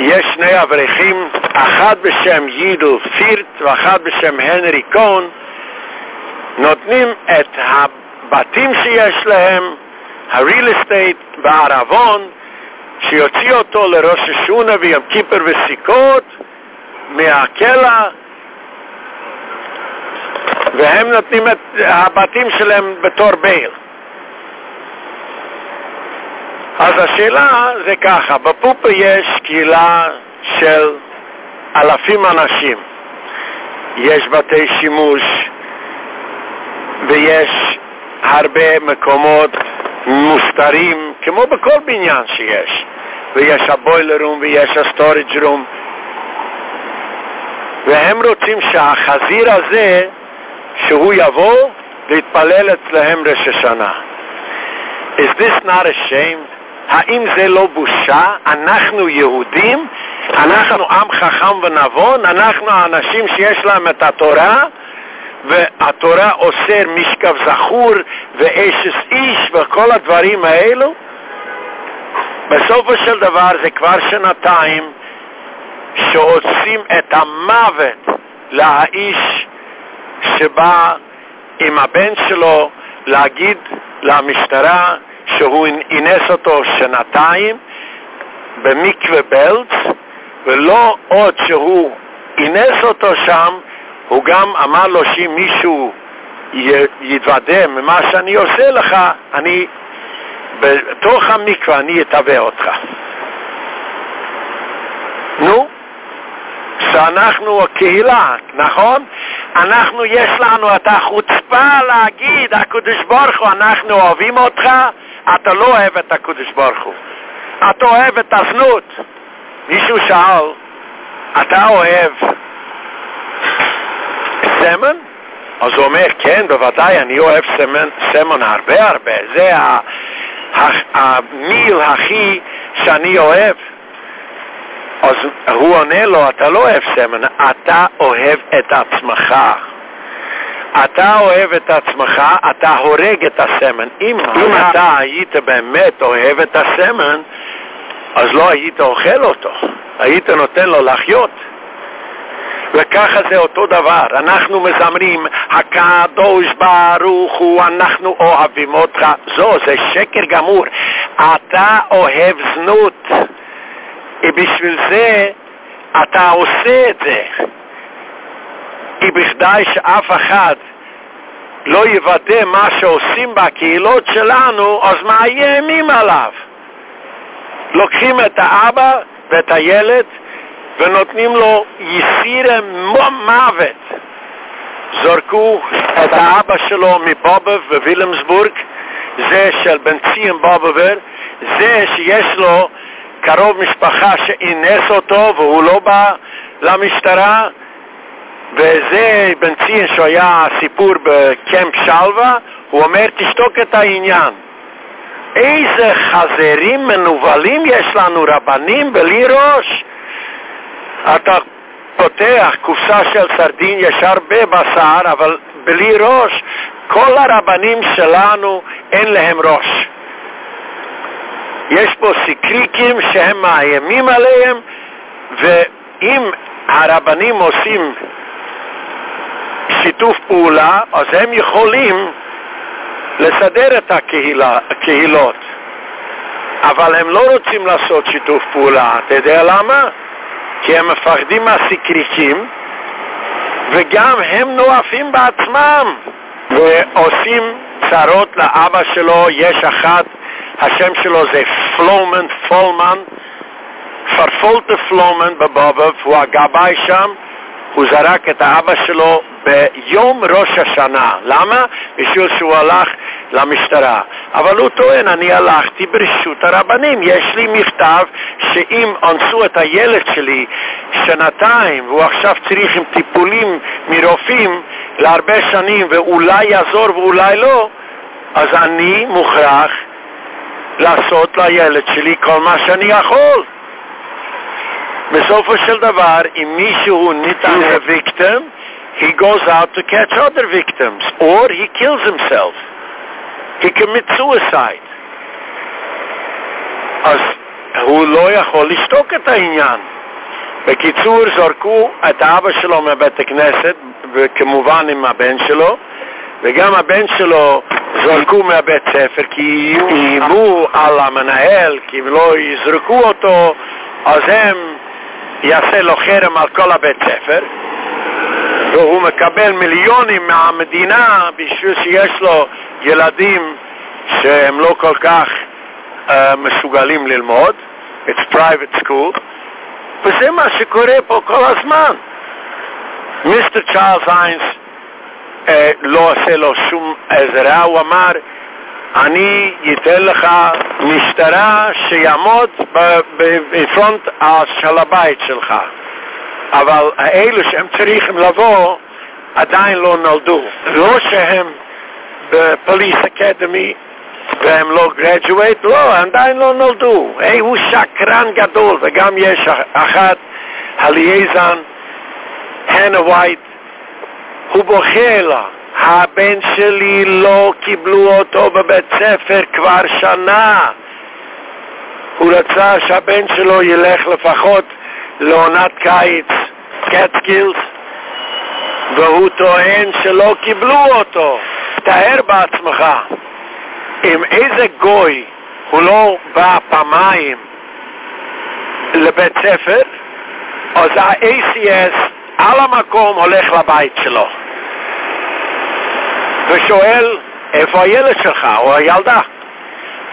יש שני אברכים, אחד בשם יידל פירט ואחד בשם הנרי קון, נותנים את הבתים שיש להם, הריל אסטייט בערבון, שיוציא אותו לראש השונה ויום כיפר וסיכות מהכלא, והם נותנים את הבתים שלהם בתור בייל. אז השאלה זה ככה, בפופה יש קהילה של אלפים אנשים. יש בתי שימוש ויש הרבה מקומות מוסתרים, כמו בכל בניין שיש. ויש ה boiler room ויש ה storage room. והם רוצים שהחזיר הזה, שהוא יבוא להתפלל אצלהם ראש השנה. Is this not a shame? האם זה לא בושה? אנחנו יהודים, אנחנו עם חכם ונבון, אנחנו האנשים שיש להם את התורה, והתורה אוסר משכב זכור ואשס איש וכל הדברים האלו. בסופו של דבר זה כבר שנתיים שעושים את המוות לאיש שבא עם הבן שלו להגיד למשטרה שהוא אינס אותו שנתיים, במקווה בלץ, ולא עוד שהוא אינס אותו שם, הוא גם אמר לו שאם מישהו יתוודה ממה שאני עושה לך, אני, בתוך המקווה אני אתווה אותך. נו, שאנחנו קהילה, נכון? אנחנו, יש לנו את החוצפה להגיד, הקדוש ברוך הוא, אנחנו אוהבים אותך, אתה לא אוהב את הקדוש ברוך הוא. אתה אוהב את הזנות. מישהו שאל, אתה אוהב סמן? אז הוא אומר, כן, בוודאי, אני אוהב סמן, סמן הרבה הרבה. זה המיל הכי שאני אוהב. אז הוא עונה לו, אתה לא אוהב סמן, אתה אוהב את עצמך. אתה אוהב את עצמך, אתה הורג את הסמן. אם, אם אתה היית באמת אוהב את הסמן, אז לא היית אוכל אותו, היית נותן לו לחיות. וככה זה אותו דבר, אנחנו מזמרים, הקדוש ברוך הוא, אנחנו אוהבים אותך. זו, זה שקר גמור. אתה אוהב זנות. ובשביל זה אתה עושה את זה. כי בכדי שאף אחד לא יוודא מה שעושים בקהילות שלנו, אז מאיימים עליו. לוקחים את האבא ואת הילד ונותנים לו יסיר מוות. זורקו את האבא שלו מבובב בווילמסבורג, זה של בן ציין בובבר, זה שיש לו קרוב משפחה שאינס אותו והוא לא בא למשטרה, וזה בן ציין סיפור בקמפ שלווה, הוא אומר תשתוק את העניין. איזה חזרים מנובלים יש לנו רבנים בלי ראש? אתה פותח קופסה של סרדין, יש הרבה בשר, אבל בלי ראש. כל הרבנים שלנו אין להם ראש. יש פה סיקריקים שהם מאיימים עליהם, ואם הרבנים עושים שיתוף פעולה, אז הם יכולים לסדר את הקהילה, הקהילות. אבל הם לא רוצים לעשות שיתוף פעולה. אתה יודע למה? כי הם מפחדים מהסיקריקים, וגם הם נואפים בעצמם, ועושים צרות לאבא שלו, יש אחת, השם שלו זה פלומן, פולמן, פרפולטה פלומן בבובב, הוא הגבאי שם, הוא זרק את האבא שלו ביום ראש השנה. למה? בשביל שהוא הלך למשטרה. אבל הוא טוען, אני הלכתי ברשות הרבנים. יש לי מכתב שאם אנסו את הילד שלי שנתיים, והוא עכשיו צריך עם טיפולים מרופאים להרבה שנים, ואולי יעזור ואולי לא, אז אני מוכרח לעשות לילד שלי כל מה שאני יכול. בסופו של דבר, אם מישהו ניתן victim, he goes out to catch other victims, or he kills himself. He commits suicide. אז הוא לא יכול לשתוק את העניין. בקיצור, זרקו את האבא שלו מבית הכנסת, וכמובן עם הבן שלו, וגם הבן שלו זרקו מהבית ספר, כי איימו על המנהל, כי אם לא יזרקו אותו, אז הם יעשה לו חרם על כל הבית ספר, והוא מקבל מיליונים מהמדינה בשביל שיש לו ילדים שהם לא כל כך uh, מסוגלים ללמוד, it's private school, וזה מה שקורה פה כל הזמן. מיסטר צ'ארלס איינס uh, לא עושה לו שום עזרה, הוא אמר, אני אתן לך משטרה שיעמוד בפרונט של הבית שלך. אבל האלו שהם צריכים לבוא עדיין לא נולדו. לא שהם בפוליס אקדמי והם לא גרדואט, לא, עדיין לא נולדו. היי, הוא שקרן גדול, וגם יש אחת, הליאזן, הנה וייט, הוא בוכה לה. הבן שלי לא קיבלו אותו בבית ספר כבר שנה. הוא רצה שהבן שלו ילך לפחות לעונת קיץ, קטסקילס, והוא טוען שלא קיבלו אותו. תאר בעצמך, עם איזה גוי הוא לא בא פעמיים לבית ספר, אז ה-ACS על המקום הולך לבית שלו. ושואל, איפה הילד שלך או הילדה?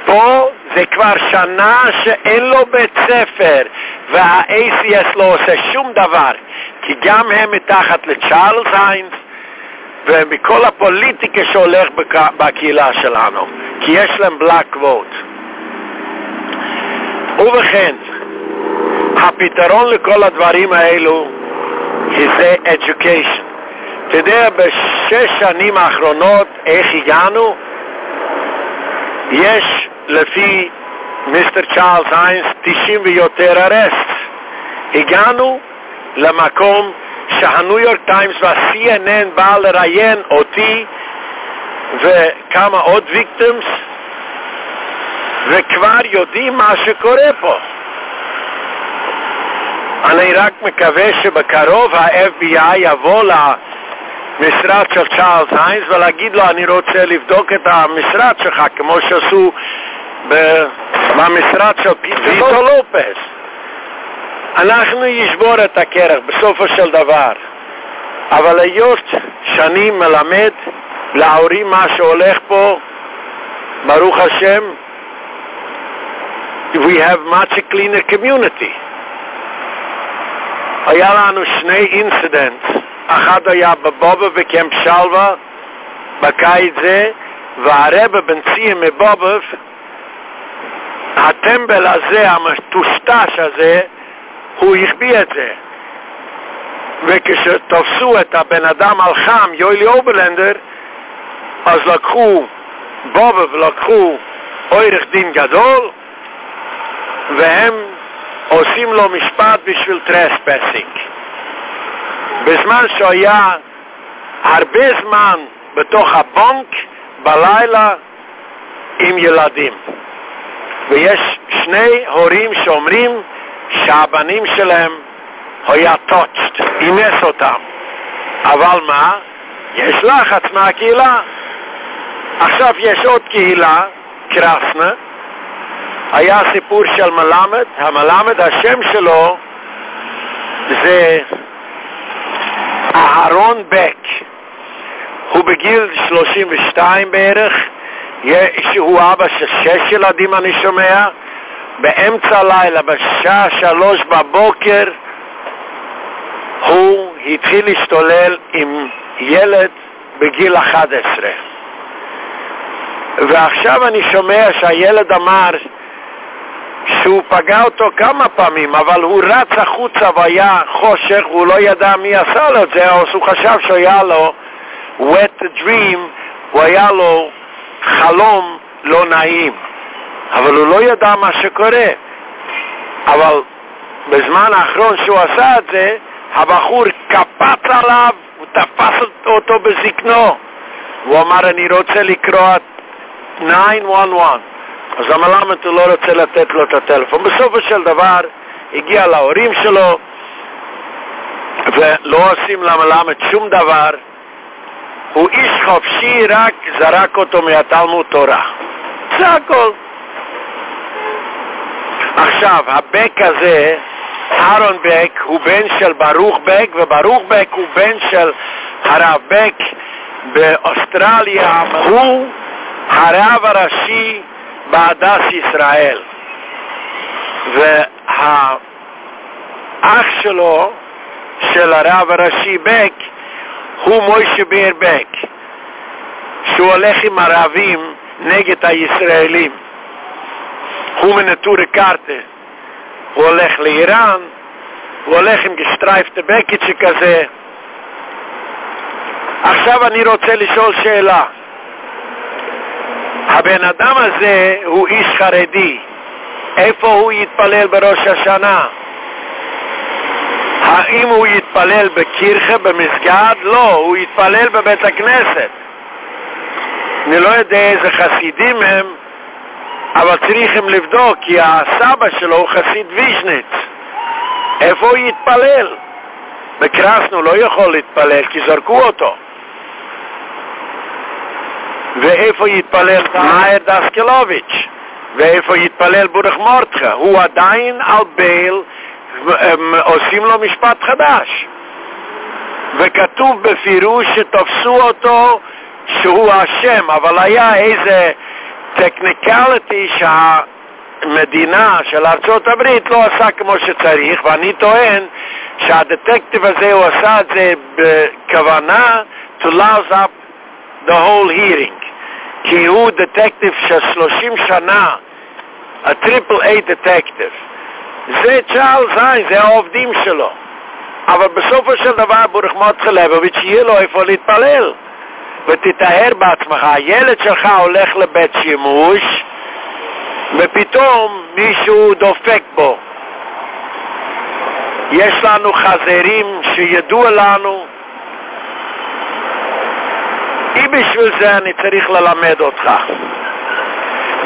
פה זה כבר שנה שאין לו בית ספר וה-ACS לא עושה שום דבר כי גם הם מתחת לצ'ארלס היינס ומכל הפוליטיקה שהולך בקהילה שלנו כי יש להם בלק ווט ובכן הפתרון לכל הדברים האלו זה education אתה יודע בשש שנים האחרונות איך הגענו? יש לפי מיסטר צ'ארלס היינס 90 ויותר ארסט. הגענו למקום שהניו יורק טיימס וה-CNN בא לראיין אותי וכמה עוד ויקטימס וכבר יודעים מה שקורה פה. אני רק מקווה שבקרוב ה-FBI יבוא למשרד של צ'ארלס היינס ולהגיד לו אני רוצה לבדוק את המשרד שלך כמו שעשו במשרד של פיטו לופס. אנחנו ישבור את הקרח בסופו של דבר. אבל היות שאני מלמד להורים מה שהולך פה, ברוך השם, we have much a cleaner community. היה לנו שני incident. אחד היה בבובוב ו camp שלווה, בקיץ זה, והרבי בן ציין מבובב, הטמבל הזה, המטושטש הזה, הוא החביא את זה. וכשתפסו את הבן אדם על חם, יוילי אוברלנדר, אז לקחו בובב, לקחו עורך דין גדול, והם עושים לו משפט בשביל trespassing. בזמן שהיה הרבה זמן בתוך ה bunk, בלילה, עם ילדים. ויש שני הורים שאומרים שהבנים שלהם היה טוצט, אימס אותם. אבל מה? יש לחץ מהקהילה. עכשיו יש עוד קהילה, קרסנה, היה סיפור של מלמד, המלמד השם שלו זה אהרון בק. הוא בגיל 32 בערך, שהוא אבא של שש ילדים אני שומע, באמצע הלילה, בשעה שלוש בבוקר, הוא התחיל להשתולל עם ילד בגיל 11. ועכשיו אני שומע שהילד אמר שהוא פגע אותו כמה פעמים, אבל הוא רץ החוצה והיה חושך, והוא לא ידע מי עשה לו את זה, אז הוא חשב שהיה לו wet dream, הוא היה לו חלום לא נעים. אבל הוא לא ידע מה שקורה. אבל בזמן האחרון שהוא עשה את זה, הבחור קפץ עליו, הוא תפס אותו בזקנו. הוא אמר, אני רוצה לקרוא את 911. אז המלמד הוא לא רוצה לתת לו את הטלפון. בסופו של דבר, הגיע להורים שלו, ולא עושים למלמד שום דבר. הוא איש חופשי, רק זרק אותו מהתלמוד תורה. זה הכל. עכשיו, הבק הזה, אהרון בק, הוא בן של ברוך בק, וברוך בק הוא בן של הרב בק באוסטרליה. הוא הרב הראשי בהדס ישראל. והאח שלו, של הרב הראשי בק, hu moyshe ber bek shu alech im aravim neged a israelim hu men ture karte hu alech le iran hu alech im gestreifte bekitze kaze עכשיו אני רוצה לשאול שאלה. הבן אדם הזה הוא איש חרדי. איפה הוא יתפלל בראש השנה? האם הוא יתפלל בקירחה, במסגד? לא, הוא יתפלל בבית הכנסת. אני לא יודע איזה חסידים הם, אבל צריכים לבדוק, כי הסבא שלו הוא חסיד ויז'ניץ. איפה הוא יתפלל? בקרסנו לא יכול להתפלל, כי זרקו אותו. ואיפה יתפלל מאיר דסקלוביץ'? ואיפה יתפלל בורך מורדך? הוא עדיין על בייל, עושים לו משפט חדש. וכתוב בפירוש שתופסו אותו שהוא השם, אבל היה איזה טכניקליטי שהמדינה של ארצות הברית לא עשה כמו שצריך, ואני טוען שהדטקטיב הזה הוא עשה את זה בכוונה to louse up the whole hearing. כי הוא דטקטיב של 30 שנה, הטריפל איי דטקטיב. זה צ'אל זיין, זה העובדים שלו. אבל בסופו של דבר בורך מותחה לבוביץ' יהיה לו איפה להתפלל. ותתאר בעצמך, הילד שלך הולך לבית שימוש, ופתאום מישהו דופק בו. יש לנו חזרים שידוע לנו, אי בשביל זה אני צריך ללמד אותך.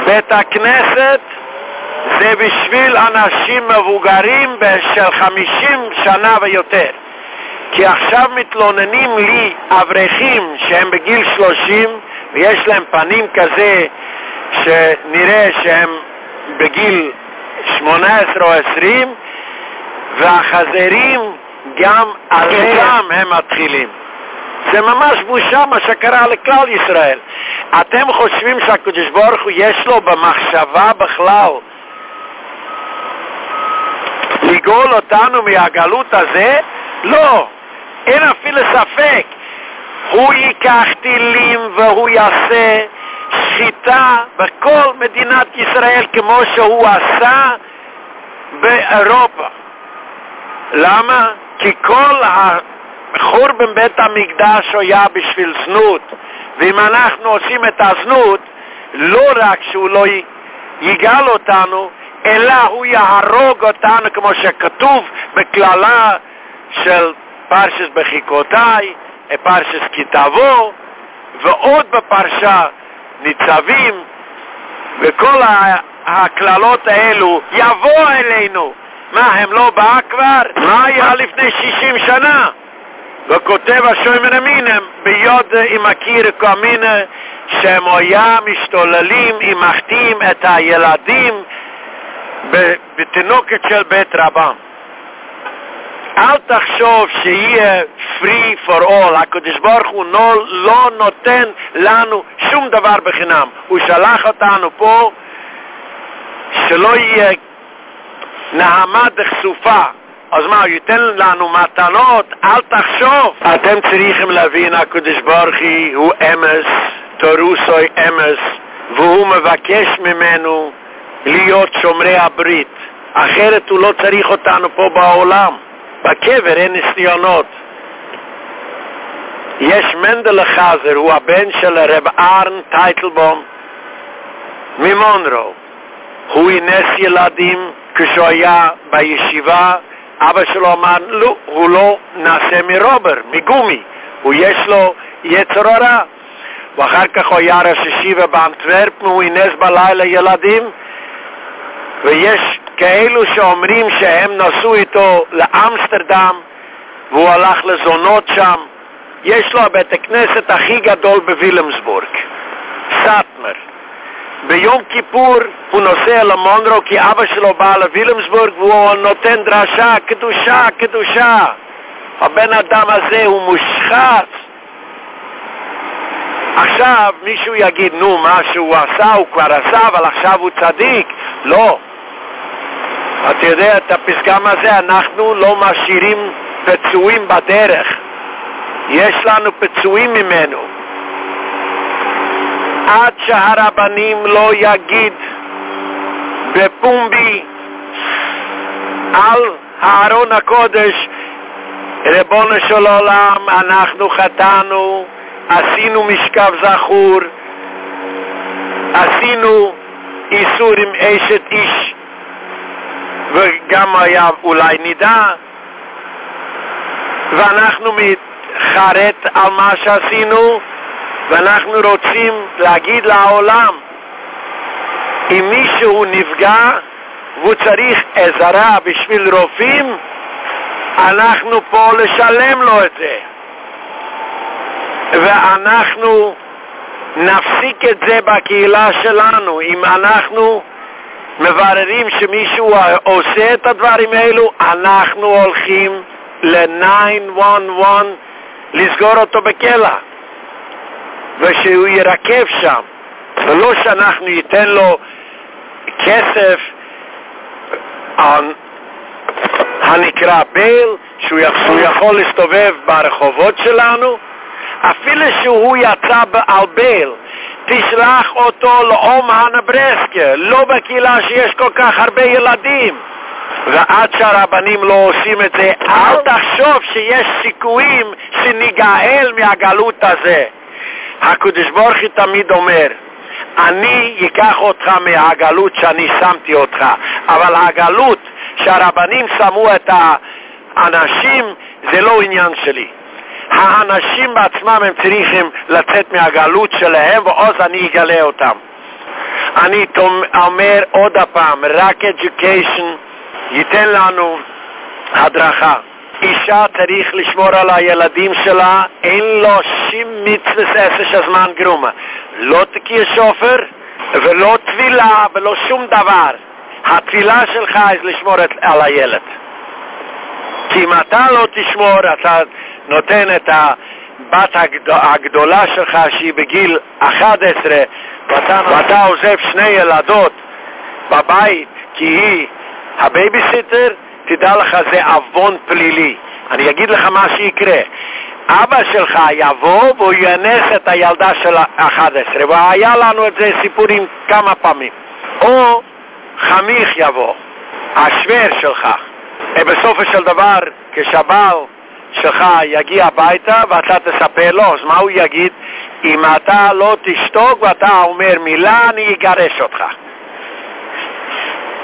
בית הכנסת זה בשביל אנשים מבוגרים של חמישים שנה ויותר. כי עכשיו מתלוננים לי אברכים שהם בגיל שלושים ויש להם פנים כזה שנראה שהם בגיל שמונה עשרה או עשרים והחזרים גם עליהם הם מתחילים. זה ממש בושה מה שקרה לכלל ישראל. אתם חושבים שהקדוש ברוך הוא יש לו במחשבה בכלל לגאול אותנו מהגלות הזה? לא. אין אפילו ספק. הוא ייקח טילים והוא יעשה שיטה בכל מדינת ישראל כמו שהוא עשה באירופה. למה? כי כל החורבן בית המקדש היה בשביל זנות. ואם אנחנו עושים את הזנות, לא רק שהוא לא יגאל אותנו, אלא הוא יהרוג אותנו כמו שכתוב בכללה של פרשס בחיקותיי, פרשס כתבו, ועוד בפרשה ניצבים, וכל הכללות האלו יבוא אלינו. מה, הם לא באה כבר? מה היה לפני 60 שנה? וכותב השוימן אמינם ביוד עם הקיר קומינה שהם היה משתוללים עם מחתים את הילדים בתינוקת של בית רבם. אל תחשוב שיהיה free for all, הקדוש ברוך הוא לא, נותן לנו שום דבר בחינם. הוא שלח אותנו פה שלא יהיה נעמה דחשופה. אז מה, ייתן לנו מתנות? אל תחשוב. אתם צריכים להבין, הקדוש ברוך הוא אמס, תורוסוי אמס, והוא מבקש ממנו להיות שומרי הברית. אחרת הוא לא צריך אותנו פה בעולם. בקבר אין ניסיונות. יש מנדל חזר, הוא הבן של הרב ארן טייטלבום ממונרו. הוא אינס ילדים כשהוא היה בישיבה, אבא שלו אמר, לא, הוא לא נעשה מרובר, מגומי. הוא יש לו יצר הרע. ואחר כך הוא היה ראש ישיבה באנטוורפ, הוא אינס בלילה ילדים, ויש כאלו שאומרים שהם נסעו איתו לאמסטרדם והוא הלך לזונות שם. יש לו הבית הכנסת הכי גדול בווילמסבורג, סאטמר. ביום כיפור הוא נוסע למונרו כי אבא שלו בא לווילמסבורג והוא נותן דרשה, קדושה, קדושה. הבן אדם הזה הוא מושחת. עכשיו מישהו יגיד, נו, מה שהוא עשה, הוא כבר עשה, אבל עכשיו הוא צדיק. לא. אתה יודע את הפסקם הזה, אנחנו לא משאירים פצועים בדרך. יש לנו פצועים ממנו. עד שהרבנים לא יגיד בפומבי על הארון הקודש רבונו של עולם, אנחנו חטאנו, עשינו משכב זכור, עשינו איסור עם אשת איש וגם היה אולי נידע ואנחנו מתחרט על מה שעשינו ואנחנו רוצים להגיד לעולם אם מישהו נפגע והוא צריך עזרה בשביל רופאים אנחנו פה לשלם לו את זה. ואנחנו נפסיק את זה בקהילה שלנו. אם אנחנו מבררים שמישהו עושה את הדברים האלו, אנחנו הולכים ל-911 לסגור אותו בכלא ושהוא ירכב שם. ולא שאנחנו ניתן לו כסף הנקרא בייל שהוא יכול להסתובב ברחובות שלנו אפילו שהוא יצא על בייל תשלח אותו לאומה נברסקה, לא בקהילה שיש כל כך הרבה ילדים. ועד שהרבנים לא עושים את זה, אל תחשוב שיש סיכויים שניגאל מהגלות הזה. הקדוש ברוך הוא תמיד אומר, אני אקח אותך מהגלות שאני שמתי אותך, אבל הגלות שהרבנים שמו את האנשים זה לא עניין שלי. האנשים בעצמם הם צריכים לצאת מהגלות שלהם ואז אני אגלה אותם. אני אומר עוד הפעם, רק education ייתן לנו הדרכה. אישה צריך לשמור על הילדים שלה, אין לו שום מצווה עשר הזמן גרומה. לא תקיע שופר ולא תבילה ולא שום דבר. התפילה שלך היא לשמור על הילד. כי אם אתה לא תשמור, אתה נותן את הבת הגדולה שלך שהיא בגיל 11 ואתה, ואתה עוזב שני ילדות בבית כי היא הבייביסיטר, תדע לך זה עוון פלילי. אני אגיד לך מה שיקרה. אבא שלך יבוא והוא יאנס את הילדה של ה-11 והיה לנו את זה סיפורים כמה פעמים. או חמיך יבוא, ה שווער שלך. בסופו של דבר, כשהבעל שלך יגיע הביתה ואתה תספר לו, אז מה הוא יגיד? אם אתה לא תשתוק ואתה אומר מילה, אני אגרש אותך.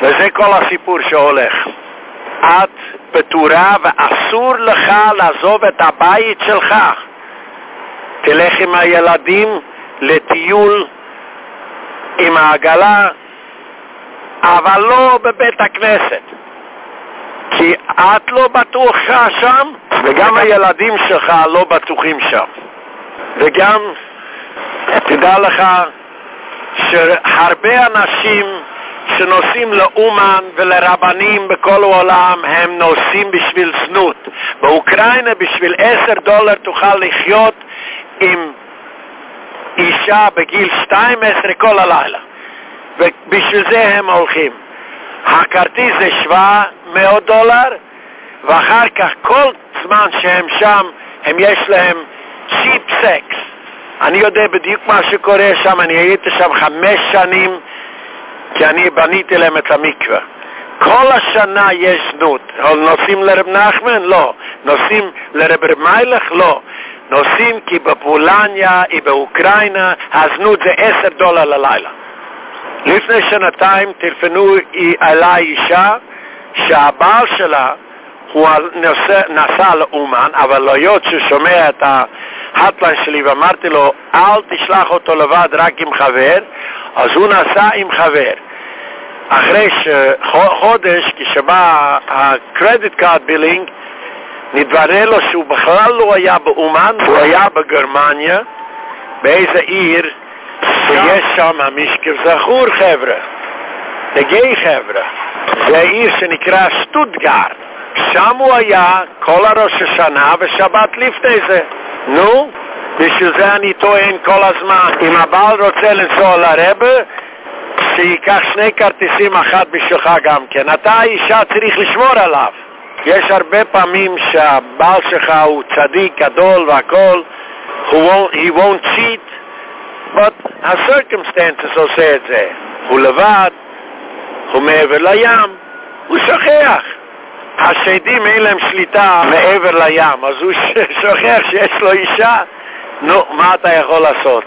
וזה כל הסיפור שהולך. את פטורה ואסור לך לעזוב את הבית שלך. תלך עם הילדים לטיול עם העגלה, אבל לא בבית הכנסת. כי את לא בטוחה שם, וגם הילדים שלך לא בטוחים שם. וגם, תדע לך, שהרבה אנשים שנוסעים לאומן ולרבנים בכל העולם הם נוסעים בשביל זנות. באוקראינה בשביל עשר דולר תוכל לחיות עם אישה בגיל 12 כל הלילה. ובשביל זה הם הולכים. הכרטיס זה שווה מאות דולר, ואחר כך כל זמן שהם שם, הם יש להם צ'יפ סקס. אני יודע בדיוק מה שקורה שם, אני הייתי שם חמש שנים, כי אני בניתי להם את המקווה. כל השנה יש זנות. נוסעים לרב נחמן? לא. נוסעים לרב מיילך? לא. נוסעים כי בפולניה, באוקראינה, הזנות זה עשר דולר ללילה. לפני שנתיים טלפנו אליי אישה שהבעל שלה הוא נסע, נסע לאומן, אבל לא היות ששומע את ה hotline שלי ואמרתי לו, אל תשלח אותו לבד רק עם חבר, אז הוא נסע עם חבר. אחרי חודש, כשבא ה credit card billing, נתברר לו שהוא בכלל לא היה באומן, הוא היה בגרמניה, באיזה עיר, ויש שם משקב זכור חבר'ה, דגי חבר'ה, זה עיר שנקרא שטוטגארד. שם הוא היה כל הראש השנה ושבת לפני זה. נו, בשביל זה אני טוען כל הזמן. אם הבעל רוצה לנסוע לרבה, שייקח שני כרטיסים אחת בשבילך גם כן. אתה האישה צריך לשמור עליו. יש הרבה פעמים שהבעל שלך הוא צדיק גדול והכל, he won't, he won't cheat, but ה-circumstances עושה את זה. הוא לבד, הוא מעבר לים, הוא שוכח. השדים אין להם שליטה מעבר לים, אז הוא שוכח שיש לו אישה, נו, מה אתה יכול לעשות?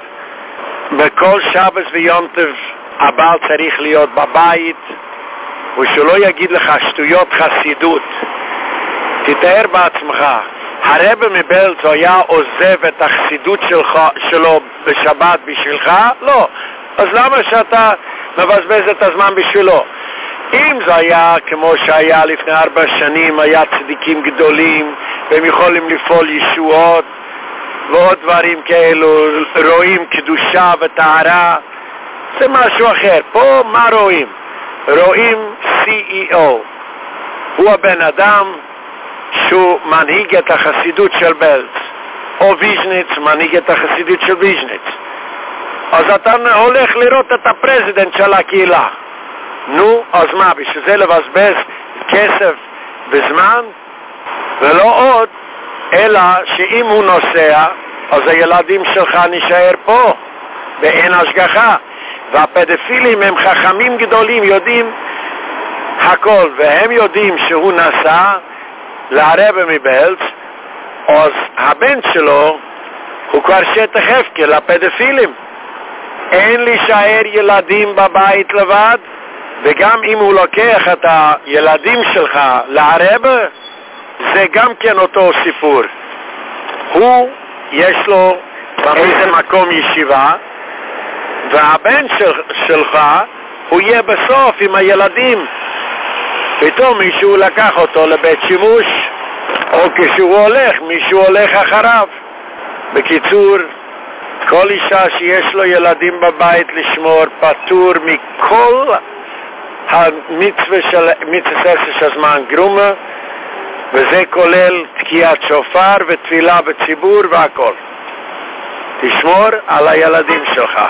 בכל שבס ויונטב הבעל צריך להיות בבית, ושלא יגיד לך שטויות חסידות. תתאר בעצמך, הרבה מבלץ היה עוזב את החסידות שלך, שלו בשבת בשבילך? לא. אז למה שאתה מבזבז את הזמן בשבילו? אם זה היה כמו שהיה לפני ארבע שנים, היה צדיקים גדולים, והם יכולים לפעול ישועות, ועוד דברים כאלו, רואים קדושה וטהרה, זה משהו אחר. פה מה רואים? רואים CEO. הוא הבן אדם שהוא מנהיג את החסידות של בלץ. או ויז'ניץ מנהיג את החסידות של ויז'ניץ. אז אתה הולך לראות את ה president של הקהילה. נו, אז מה, בשביל זה לבזבז כסף וזמן? ולא עוד, אלא שאם הוא נוסע, אז הילדים שלך נשאר פה, ואין השגחה. והפדפילים הם חכמים גדולים, יודעים הכל, והם יודעים שהוא נסע לערבה מבלץ, אז הבן שלו הוא כבר שטח הפקר לפדפילים. אין להישאר ילדים בבית לבד, וגם אם הוא לוקח את הילדים שלך לערבה, זה גם כן אותו סיפור. הוא, יש לו באיזה מקום ישיבה, והבן של, שלך, הוא יהיה בסוף עם הילדים. פתאום מישהו לקח אותו לבית שימוש, או כשהוא הולך, מישהו הולך אחריו. בקיצור, כל אישה שיש לו ילדים בבית לשמור פטור מכל המצווה של מצווה של זמן גרומה, וזה כולל תקיעת שופר ותפילה בציבור והכל. תשמור על הילדים שלך.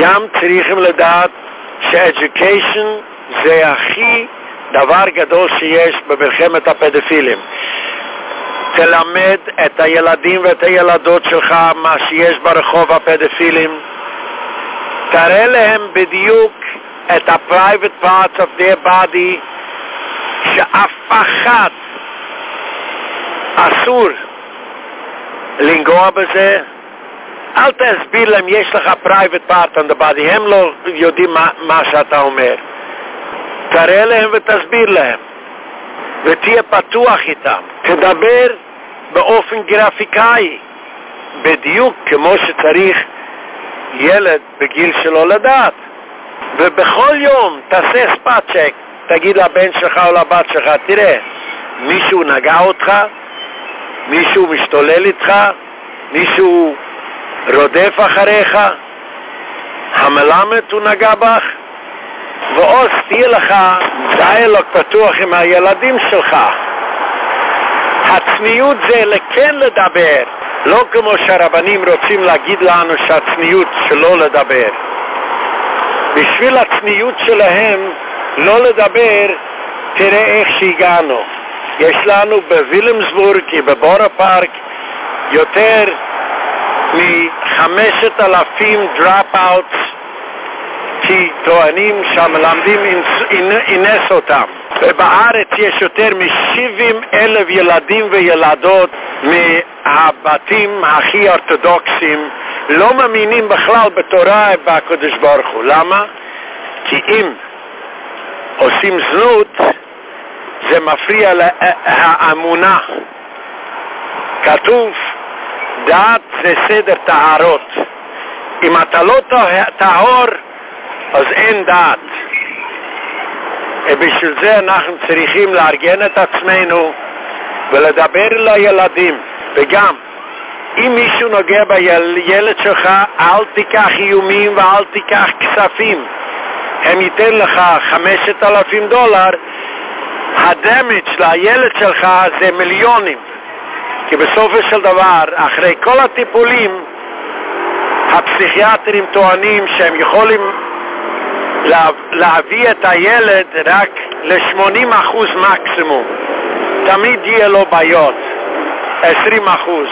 גם צריכים לדעת ש-education זה הכי דבר גדול שיש במלחמת הפדופילים. תלמד את הילדים ואת הילדות שלך מה שיש ברחוב הפדופילים. תראה להם בדיוק את ה-private parts of their body שאף אחד אסור לנגוע בזה. אל תסביר להם, יש לך private part on the body, הם לא יודעים מה, מה שאתה אומר. תראה להם ותסביר להם, ותהיה פתוח איתם. תדבר באופן גרפיקאי, בדיוק כמו שצריך ילד בגיל שלו לדעת. ובכל יום תעשה ספאט צ'ק, תגיד לבן שלך או לבת שלך, תראה, מישהו נגע אותך? מישהו משתולל איתך? מישהו רודף אחריך? המלמד הוא נגע בך? ועוז תהיה לך דיאלוג פתוח עם הילדים שלך. הצניעות זה כן לדבר, לא כמו שהרבנים רוצים להגיד לנו שהצניעות שלא לדבר. בשביל הצניעות שלהם לא לדבר, תראה איך שהגענו. יש לנו בווילמסבורג, בבורו פארק, יותר מחמשת אלפים dropouts כי טוענים שהמלמדים אינס אותם. ובארץ יש יותר מ-70 אלף ילדים וילדות מהבתים הכי אורתודוקסים לא מאמינים בכלל בתורה ובקדוש ברוך הוא. למה? כי אם עושים זנות, זה מפריע לאמונה. כתוב, דת זה סדר טהרות. אם אתה לא טהור, אז אין דת. ובשביל זה אנחנו צריכים לארגן את עצמנו ולדבר לילדים. וגם, אם מישהו נוגע בילד שלך, אל תיקח איומים ואל תיקח כספים. הם ייתן לך חמשת אלפים דולר, הדמג' לילד שלך זה מיליונים. כי בסופו של דבר, אחרי כל הטיפולים, הפסיכיאטרים טוענים שהם יכולים להביא את הילד רק ל-80 אחוז מקסימום. תמיד יהיה לו בעיות, 20 אחוז.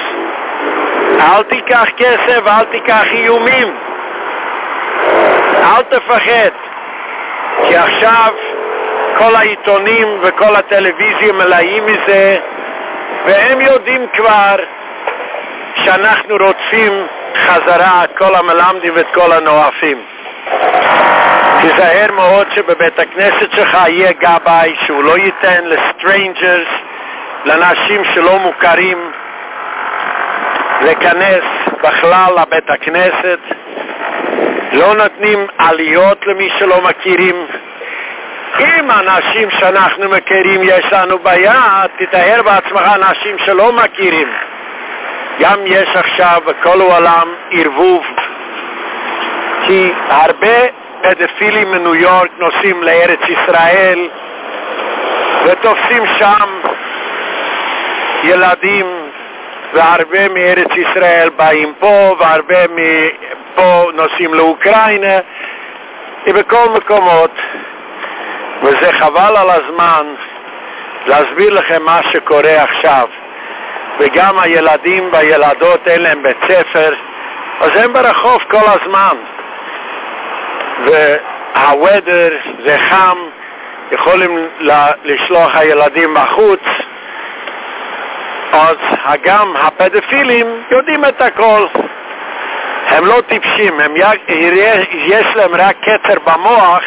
אל תיקח כסף, אל תיקח איומים. אל תפחד, כי עכשיו כל העיתונים וכל הטלוויזיה מלאים מזה, והם יודעים כבר שאנחנו רוצים חזרה את כל המלמדים ואת כל הנואפים. תיזהר מאוד שבבית הכנסת שלך יהיה גבאי שהוא לא ייתן ל strangers, לאנשים שלא מוכרים, להיכנס בכלל לבית הכנסת. לא נותנים עליות למי שלא מכירים. אם אנשים שאנחנו מכירים יש לנו בעיה, תתאר בעצמך אנשים שלא מכירים. גם יש עכשיו בכל העולם ערבוב, כי הרבה פדפילים מניו יורק נוסעים לארץ ישראל ותופסים שם ילדים והרבה מארץ ישראל באים פה והרבה מפה נוסעים לאוקראינה ובכל מקומות וזה חבל על הזמן להסביר לכם מה שקורה עכשיו וגם הילדים והילדות אין להם בית ספר אז הם ברחוב כל הזמן והוודר זה חם יכולים לשלוח הילדים בחוץ. אז גם הפדופילים יודעים את הכל. הם לא טיפשים הם יש להם רק קצר במוח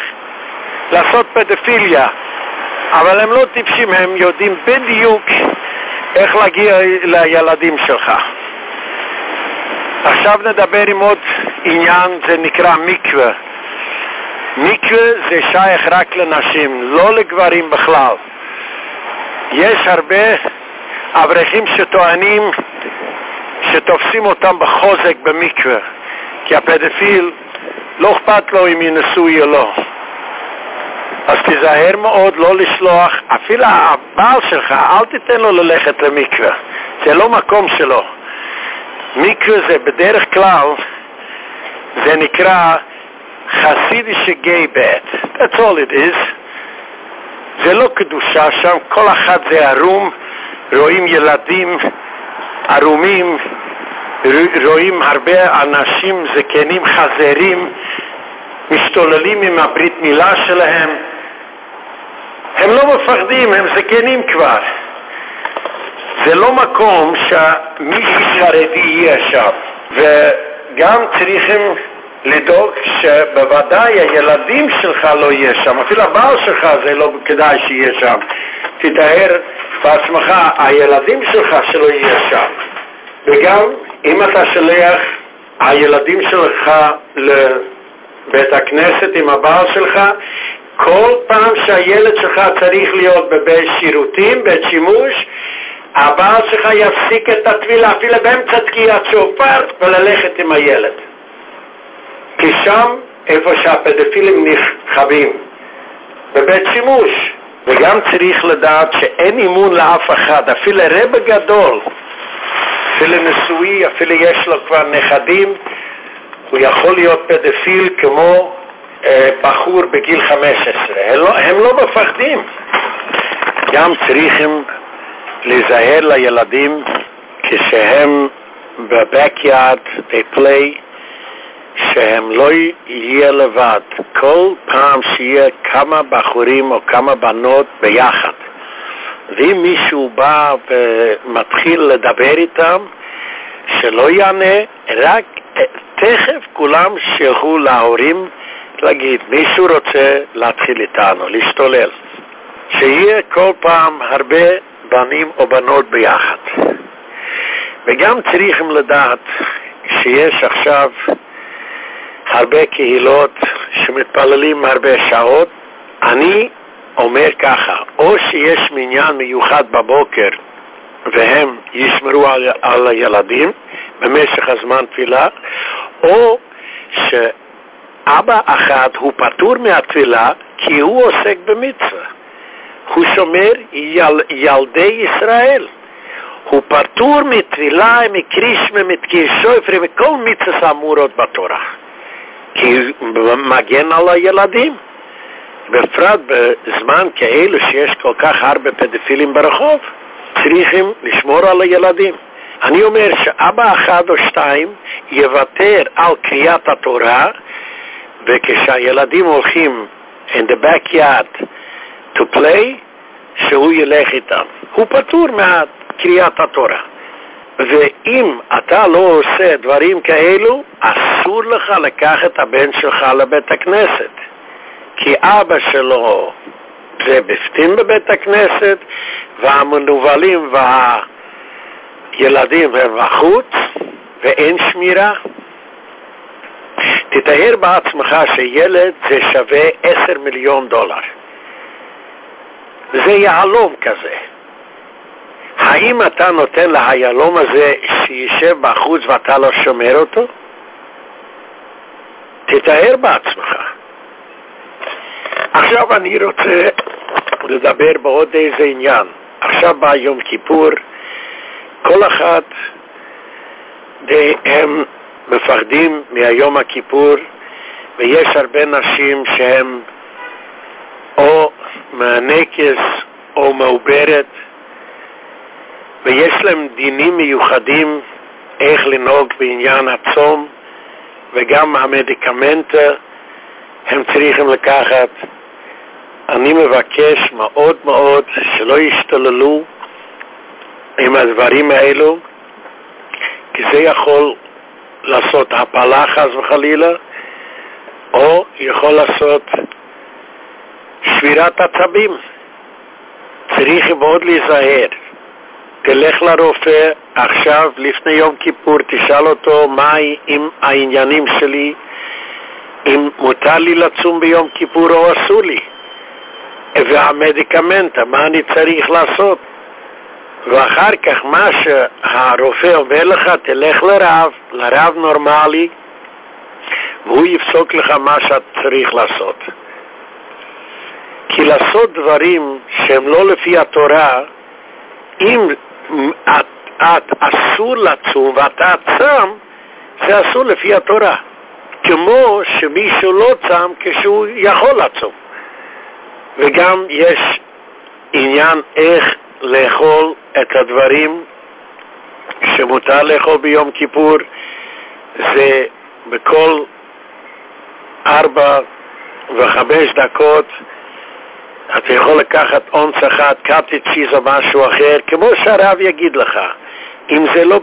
לעשות פדופיליה. אבל הם לא טיפשים הם יודעים בדיוק איך להגיע לילדים שלך. עכשיו נדבר עם עוד עניין, זה נקרא מקווה. מקווה זה שייך רק לנשים, לא לגברים בכלל. יש הרבה אברכים שטוענים שתופסים אותם בחוזק במקווה, כי הפדפיל לא אכפת לו אם ינשוי או לא. אז תיזהר מאוד לא לשלוח, אפילו הבעל שלך, אל תיתן לו ללכת למקווה. זה לא מקום שלו. מקווה זה בדרך כלל, זה נקרא חסידישה גיי בית. That's all it is. זה לא קדושה שם, כל אחד זה ערום, רואים ילדים ערומים, רואים הרבה אנשים זקנים חזרים, משתוללים עם הברית מילה שלהם. הם לא מפחדים, הם זקנים כבר. זה לא מקום שמישהו חרדי יהיה שם. וגם צריכים לדאוג שבוודאי הילדים שלך לא יהיה שם, אפילו הבעל שלך זה לא כדאי שיהיה שם. תתאר בעצמך, הילדים שלך שלא יהיה שם. וגם אם אתה שולח הילדים שלך לבית הכנסת עם הבעל שלך, כל פעם שהילד שלך צריך להיות בבית שירותים, בית שימוש, הבעל שלך יפסיק את הטבילה אפילו באמצע תקיעת שופר וללכת עם הילד. כי שם, איפה שהפדופילים נכחבים, בבית שימוש. וגם צריך לדעת שאין אימון לאף אחד, אפילו רב גדול, אפילו נשואי, אפילו יש לו כבר נכדים, הוא יכול להיות פדופיל כמו אה, בחור בגיל 15. הם לא, הם לא מפחדים. גם צריכים להיזהר לילדים כשהם בבקיארד, בפליי, שהם לא יהיה לבד. כל פעם שיהיה כמה בחורים או כמה בנות ביחד. ואם מישהו בא ומתחיל לדבר איתם, שלא יענה, רק תכף כולם שילכו להורים להגיד, מישהו רוצה להתחיל איתנו, להשתולל. שיהיה כל פעם הרבה בנים או בנות ביחד. וגם צריכים לדעת שיש עכשיו הרבה קהילות שמתפללים הרבה שעות. אני אומר ככה, או שיש מניין מיוחד בבוקר והם ישמרו על, על הילדים במשך הזמן תפילה, או שאבא אחד הוא פטור מהתפילה כי הוא עוסק במצווה. הוא שומר יל, ילדי ישראל. הוא פטור מתפילה, מקרישמה, מתקישופרי, מכל מצווה אמורות בתורה. כי הוא מגן על הילדים. בפרט בזמן כאלו שיש כל כך הרבה פדופילים ברחוב, צריכים לשמור על הילדים. אני אומר שאבא אחד או שתיים יוותר על קריאת התורה, וכשהילדים הולכים in the backyard to play, שהוא ילך איתם. הוא פטור מקריאת התורה. ואם אתה לא עושה דברים כאלו, אסור לך לקחת את הבן שלך לבית הכנסת. כי אבא שלו זה בפנים בבית הכנסת, והמנובלים והילדים הם בחוץ, ואין שמירה. תתאר בעצמך שילד זה שווה עשר מיליון דולר. זה יהלום כזה. האם אתה נותן להיילום הזה שישב בחוץ ואתה לא שומר אותו? תתאר בעצמך. עכשיו אני רוצה לדבר בעוד איזה עניין. עכשיו בא יום כיפור, כל אחד הם מפחדים מהיום הכיפור, ויש הרבה נשים שהם או מהנקס או מעוברת, ויש להם דינים מיוחדים איך לנהוג בעניין הצום, וגם המדיקמנטה הם צריכים לקחת. אני מבקש מאוד מאוד שלא ישתוללו עם הדברים האלו, כי זה יכול לעשות הפלה חס וחלילה, או יכול לעשות שבירת עצבים. צריך מאוד להיזהר. תלך לרופא עכשיו, לפני יום כיפור, תשאל אותו מה עם העניינים שלי, אם מותר לי לצום ביום כיפור או אסור לי. והמדיקמנט, מה אני צריך לעשות? ואחר כך מה שהרופא אומר לך, תלך לרב, לרב נורמלי, והוא יפסוק לך מה שאת צריך לעשות. כי לעשות דברים שהם לא לפי התורה, אם את, אסור לצום ואתה צם, זה אסור לפי התורה. כמו שמישהו לא צם כשהוא יכול לצום. וגם יש עניין איך לאכול את הדברים שמותר לאכול ביום כיפור, זה בכל ארבע וחמש דקות אתה יכול לקחת אונס אחד, קאטי צ'יז או משהו אחר, כמו שהרב יגיד לך. אם זה לא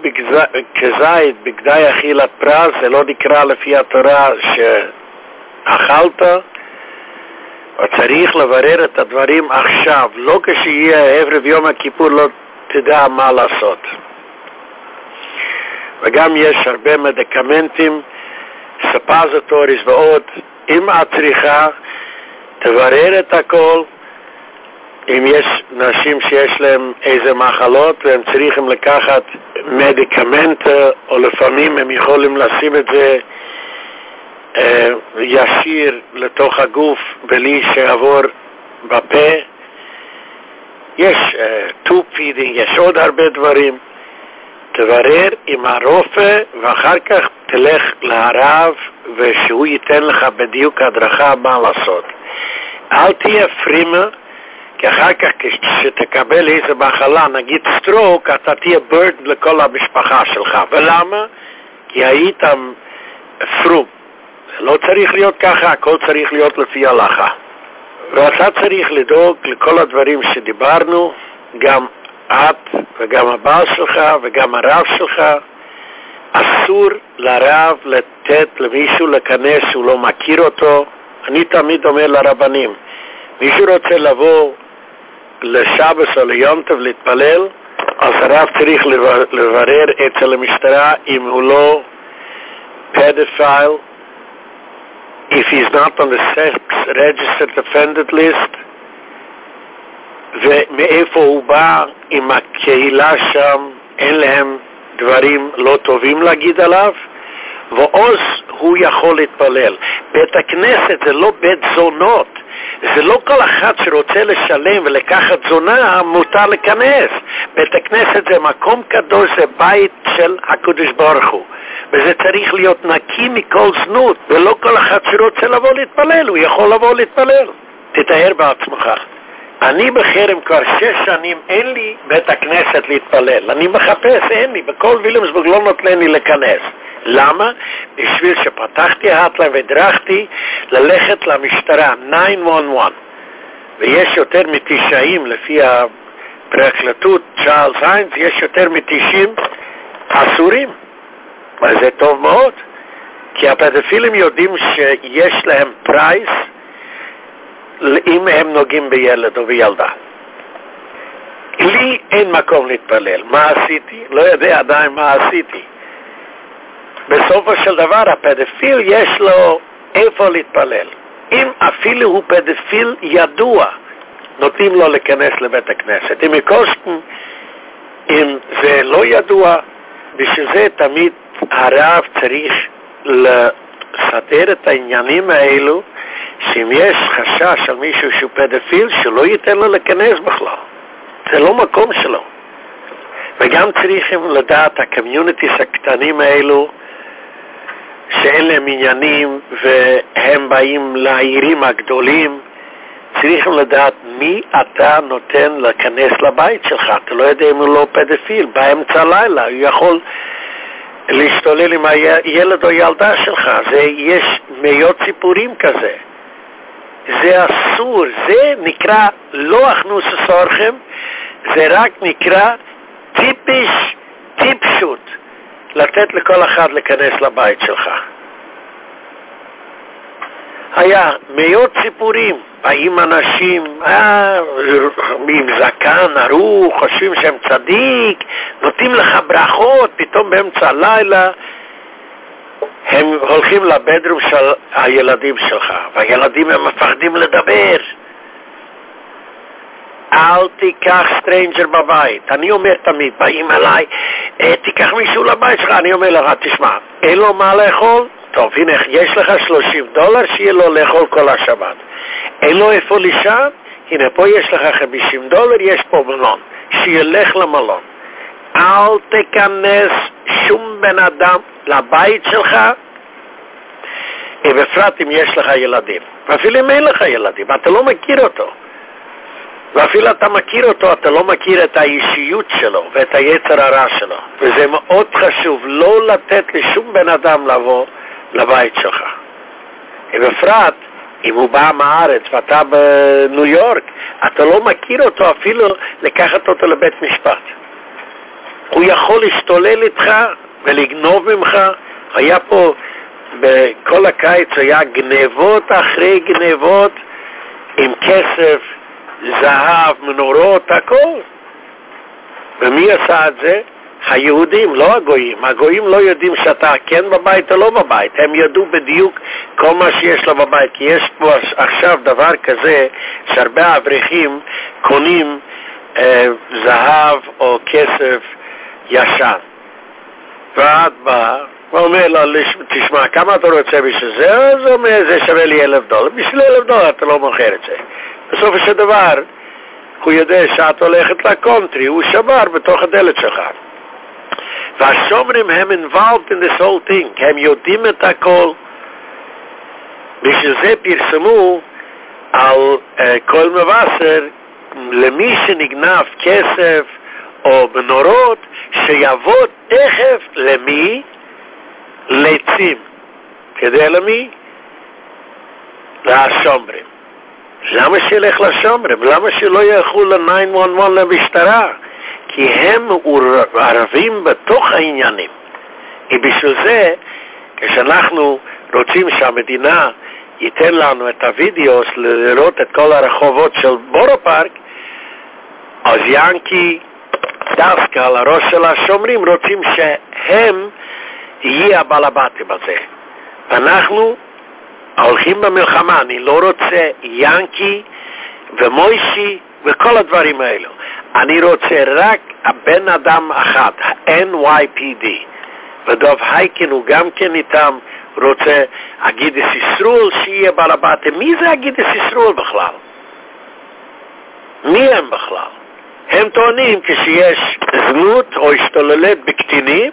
כזית, בגדי אכילת פרס, זה לא נקרא לפי התורה שאכלת, צריך לברר את הדברים עכשיו, לא כשיהיה ערב יום הכיפור לא תדע מה לעשות. וגם יש הרבה מדיקמנטים, ספזטוריס ועוד, אם את צריכה, תברר את הכל, אם יש נשים שיש להם איזה מחלות והם צריכים לקחת medicament או לפעמים הם יכולים לשים את זה אה, ישיר לתוך הגוף בלי שיעבור בפה. יש tube uh, feeding, יש עוד הרבה דברים. תברר עם הרופא ואחר כך תלך לרב ושהוא ייתן לך בדיוק הדרכה מה לעשות. אל תהיה פרומע כי אחר כך כשתקבל איזה מחלה, נגיד stroke, אתה תהיה burden לכל המשפחה שלך. ולמה? כי היית פרום. לא צריך להיות ככה, הכל צריך להיות לפי הלכה. ואתה צריך לדאוג לכל הדברים שדיברנו, גם את וגם הבעל שלך וגם הרב שלך. אסור לרב לתת למישהו להיכנס שהוא לא מכיר אותו. אני תמיד אומר לרבנים, מישהו רוצה לבוא לשבס או ליונטב להתפלל, אז הרב צריך לברר אצל המשטרה אם הוא לא פדופייל, if he's not on the sex registered offended list, ומאיפה הוא בא, אם הקהילה שם אין להם דברים לא טובים להגיד עליו, ועוז הוא יכול להתפלל. בית הכנסת זה לא בית זונות. זה לא כל אחד שרוצה לשלם ולקחת תזונה מותר להיכנס. בית הכנסת זה מקום קדוש, זה בית של הקדוש ברוך הוא. וזה צריך להיות נקי מכל זנות, ולא כל אחד שרוצה לבוא להתפלל, הוא יכול לבוא להתפלל. תתאר בעצמך. אני בחרם כבר שש שנים, אין לי בית הכנסת להתפלל. אני מחפש, אין לי. בכל וילמסבורג לא נותן לי להיכנס. למה? בשביל שפתחתי hotline והדרכתי ללכת למשטרה, 911. ויש יותר מתשעים לפי הפרקלטות, צ'ארלס היינס, יש יותר מתשעים אסורים. וזה טוב מאוד, כי הפדופילים יודעים שיש להם price אם הם נוגעים בילד או בילדה. לי אין מקום להתפלל. מה עשיתי? לא יודע עדיין מה עשיתי. בסופו של דבר הפדופיל יש לו איפה להתפלל. אם אפילו הוא פדופיל ידוע, נותנים לו להיכנס לבית הכנסת. אם יקושטן, אם זה לא ידוע, בשביל זה תמיד הרב צריך לסדר את העניינים האלו שאם יש חשש על מישהו שהוא פדופיל, שלא ייתן לו להיכנס בכלל. זה לא מקום שלו. וגם צריכים לדעת, הקמיוניטיס הקטנים האלו, שאין להם עניינים והם באים לעירים הגדולים, צריכים לדעת מי אתה נותן להיכנס לבית שלך. אתה לא יודע אם הוא לא פדופיל, באמצע הלילה, הוא יכול להשתולל עם הילד או ילדה שלך. זה, יש מאות סיפורים כזה. זה אסור, זה נקרא לא אכנוס סורכם, זה רק נקרא טיפיש, טיפשות, לתת לכל אחד להיכנס לבית שלך. היה מאות סיפורים, באים אנשים, אה, עם זקן, ערוך, חושבים שהם צדיק, נותנים לך ברכות, פתאום באמצע הלילה הם הולכים לבדרום של הילדים שלך, והילדים הם מפחדים לדבר. אל תיקח stranger בבית. אני אומר תמיד, באים אליי, תיקח מישהו לבית שלך, אני אומר לך, תשמע, אין לו מה לאכול? טוב, הנה, יש לך 30 דולר, שיהיה לו לאכול כל השבת. אין לו איפה לישן? הנה, פה יש לך 50 דולר, יש פה מלון. שילך למלון. אל תיכנס שום בן אדם לבית שלך, בפרט אם יש לך ילדים. ואפילו אם אין לך ילדים, אתה לא מכיר אותו. ואפילו אתה מכיר אותו, אתה לא מכיר את האישיות שלו ואת היצר הרע שלו. וזה מאוד חשוב לא לתת לשום בן אדם לבוא לבית שלך. ובפרט, אם הוא בא מהארץ ואתה בניו יורק, אתה לא מכיר אותו אפילו לקחת אותו לבית משפט. הוא יכול להשתולל איתך ולגנוב ממך. היה פה, בכל הקיץ היה גנבות אחרי גנבות עם כסף, זהב, מנורות, הכל. ומי עשה את זה? היהודים, לא הגויים. הגויים לא יודעים שאתה כן בבית או לא בבית. הם ידעו בדיוק כל מה שיש לו בבית. כי יש פה עכשיו דבר כזה שהרבה אברכים קונים אה, זהב או כסף ישן. ואת באה ואומר לו, תשמע, כמה אתה רוצה בשביל זה? אז הוא אומר, זה שווה לי אלף דולר. בשביל אלף דולר אתה לא מוכר את זה. בסופו של דבר, הוא יודע שאת הולכת לקונטרי, הוא שבר בתוך הדלת שלך. והשומרים הם involved in this whole thing, הם יודעים את הכל. בשביל זה פרסמו על uh, כל מבשר למי שנגנב כסף או בנורות, שיבוא תכף למי? לעצים. כדי למי? לשומרים. למה שילך לשומרים? למה שלא ילכו ל-911 למשטרה? כי הם ערבים בתוך העניינים. ובשביל זה, כשאנחנו רוצים שהמדינה ייתן לנו את הווידאוס לראות את כל הרחובות של בורו פארק, אז ינקי דווקא על הראש של השומרים רוצים שהם יהיה הבעל הבתים הזה. ואנחנו הולכים במלחמה, אני לא רוצה ינקי ומוישי וכל הדברים האלו. אני רוצה רק הבן אדם אחד, ה-NYPD. ודוב הייקין הוא גם כן איתם רוצה אגידס ישרול שיהיה בעל הבתים. מי זה אגידס ישרול בכלל? מי הם בכלל? הם טוענים כשיש זנות או השתוללת בקטינים,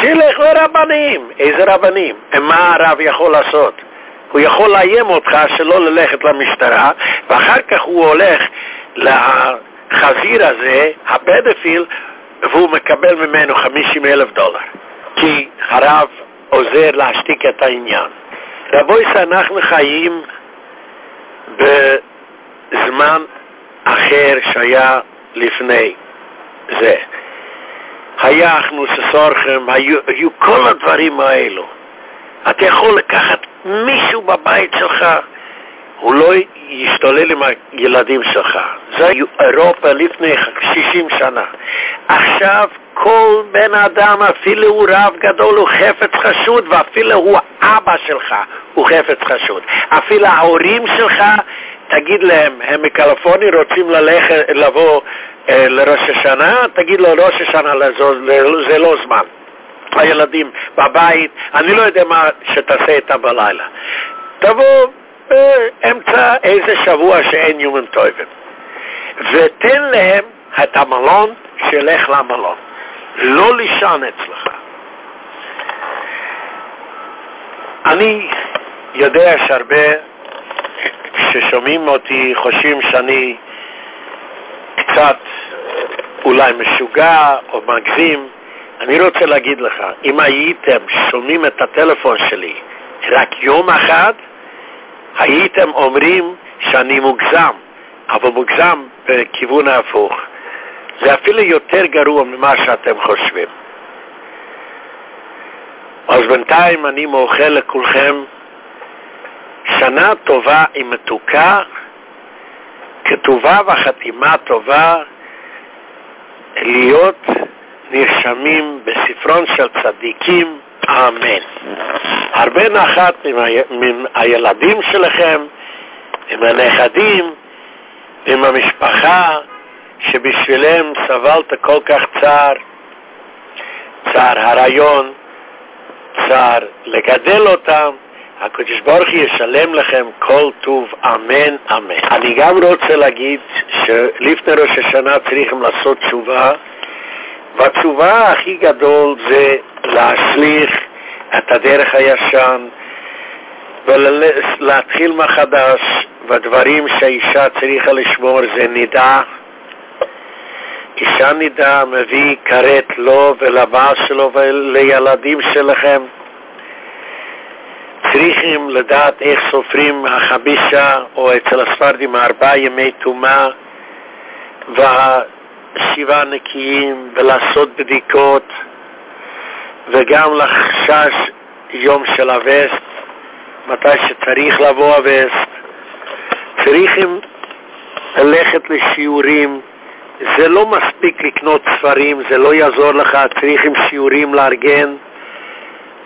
שילך לרבנים. איזה רבנים? מה הרב יכול לעשות? הוא יכול לאיים אותך שלא ללכת למשטרה, ואחר כך הוא הולך לחזיר הזה, הפדופיל, והוא מקבל ממנו 50 אלף דולר. כי הרב עוזר להשתיק את העניין. רבוי שאנחנו חיים בזמן אחר שהיה לפני זה. הסורכם, היו, היו כל הדברים האלו. אתה יכול לקחת מישהו בבית שלך, הוא לא ישתולל עם הילדים שלך. זה אירופה לפני 60 שנה. עכשיו כל בן אדם, אפילו הוא רב גדול, הוא חפץ חשוד, ואפילו הוא אבא שלך, הוא חפץ חשוד. אפילו ההורים שלך, תגיד להם, הם מקליפורניה רוצים ללכת, לבוא אה, לראש השנה, תגיד לו ראש השנה זה לא זמן. הילדים בבית, אני לא יודע מה שתעשה איתם בלילה. תבוא באמצע איזה שבוע שאין יומן טויבים. ותן להם את המלון שילך למלון. לא לישון אצלך. אני יודע שהרבה ששומעים אותי חושבים שאני קצת אולי משוגע או מגזים. אני רוצה להגיד לך, אם הייתם שומעים את הטלפון שלי רק יום אחד, הייתם אומרים שאני מוגזם, אבל מוגזם בכיוון ההפוך. זה אפילו יותר גרוע ממה שאתם חושבים. אז בינתיים אני מאחל לכולכם שנה טובה עם מתוקה, כתובה וחתימה טובה, להיות נרשמים בספרון של צדיקים, אמן. הרבה נחת עם, הילדים שלכם, עם הנכדים, עם המשפחה, שבשבילם סבלת כל כך צער, צער הרעיון, צער לגדל אותם, הקדוש ברוך ישלם לכם כל טוב, אמן, אמן. אני גם רוצה להגיד שלפני ראש השנה צריכים לעשות תשובה, והתשובה הכי גדול זה להשליך את הדרך הישן ולהתחיל מחדש, והדברים שהאישה צריכה לשמור זה נידה. אישה נידה מביא כרת לו ולבעל שלו ולילדים שלכם. צריכים לדעת איך סופרים החמישה, או אצל הספרדים ארבעה ימי טומאה, והשבעה נקיים, ולעשות בדיקות, וגם לחשש יום של הווסט, מתי שצריך לבוא הווסט. צריכים ללכת לשיעורים, זה לא מספיק לקנות ספרים, זה לא יעזור לך, צריכים שיעורים לארגן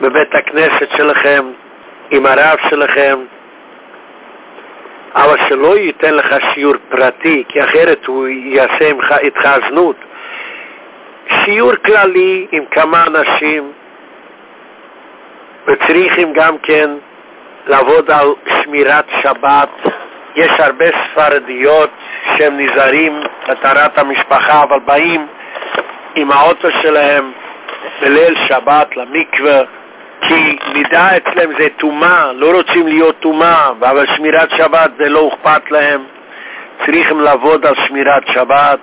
בבית הכנסת שלכם, עם הרב שלכם, אבל שלא ייתן לך שיעור פרטי, כי אחרת הוא יעשה איתך זנות. שיעור כללי עם כמה אנשים, וצריכים גם כן לעבוד על שמירת שבת. יש הרבה ספרדיות שהם נזהרים לטהרת המשפחה, אבל באים עם האוטו שלהם בליל שבת למקווה, כי מידה אצלם זה טומאה, לא רוצים להיות טומאה, אבל שמירת שבת זה לא אוכפת להם. צריכים לעבוד על שמירת שבת.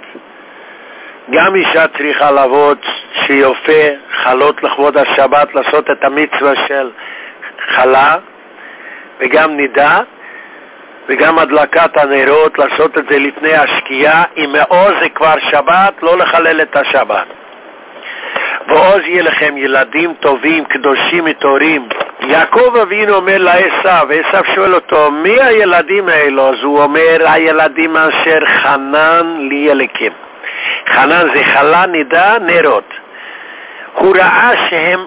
גם אישה צריכה לעבוד שיופה חלות לכבוד השבת, לעשות את המצווה של חלה, וגם נידה, וגם הדלקת הנרות, לעשות את זה לפני השקיעה, אם מעוז זה כבר שבת, לא לחלל את השבת. ועוז יהיה לכם ילדים טובים, קדושים וטהורים. יעקב אבינו אומר לעשו, ועשו שואל אותו, מי הילדים האלו? אז הוא אומר, הילדים אשר חנן לי אליקים. חנן זה חלה נידה נרות. הוא ראה שהם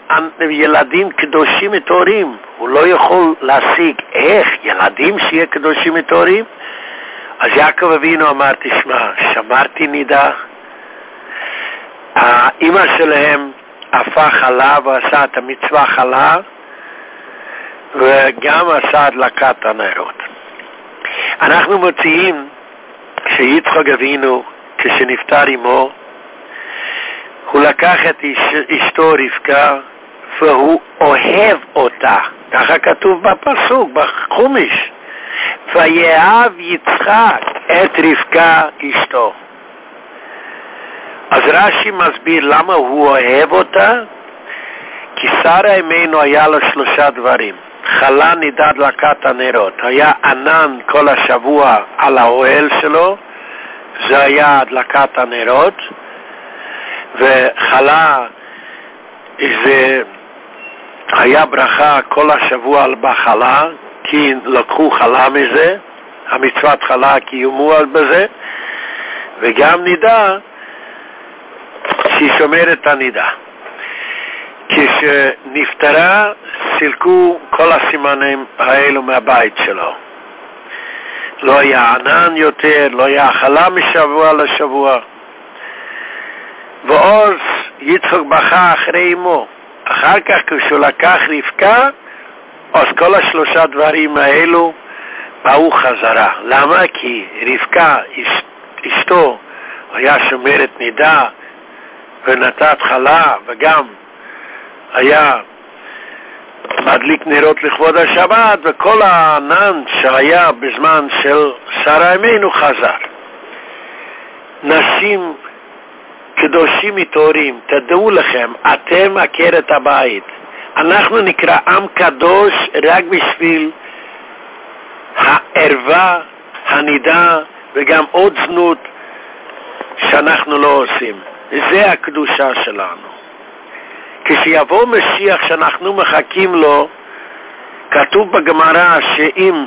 ילדים קדושים וטהורים. הוא לא יכול להשיג איך ילדים שיהיה קדושים וטהורים. אז יעקב אבינו אמר, תשמע, שמרתי נידה, האימא שלהם אפה חלה ועשה את המצווה חלה וגם עשה הדלקת הנרות. אנחנו מוציאים שיצחוק אבינו, כשנפטר עמו, הוא לקח את אש, אשתו רבקה והוא אוהב אותה. ככה כתוב בפסוק, בחומיש. ויאהב יצחק את רבקה אשתו. אז רש"י מסביר למה הוא אוהב אותה, כי שרה אמנו היה לו שלושה דברים. חלה נידד לקת הנרות, היה ענן כל השבוע על האוהל שלו, זה היה הדלקת הנרות, וחלה זה היה ברכה כל השבוע על בחלה, כי לקחו חלה מזה, המצוות חלה קיומו על בזה, וגם נידה שהיא שומרת הנידה. כשנפטרה, סילקו כל הסימנים האלו מהבית שלו. לא היה ענן יותר, לא היה אכלה משבוע לשבוע. ועוז יצחוק בכה אחרי אמו. אחר כך כשהוא לקח רבקה, אז כל השלושה דברים האלו באו חזרה. למה? כי רבקה, אשתו, היה שומרת נידה ונתת חלה וגם היה מדליק נרות לכבוד השבת וכל הענן שהיה בזמן של שרה ימינו חזר. נשים קדושים מתעוררים, תדעו לכם, אתם עקרת הבית. אנחנו נקרא עם קדוש רק בשביל הערווה, הנידה וגם עוד זנות שאנחנו לא עושים. זה הקדושה שלנו. כשיבוא משיח שאנחנו מחכים לו, כתוב בגמרא שאם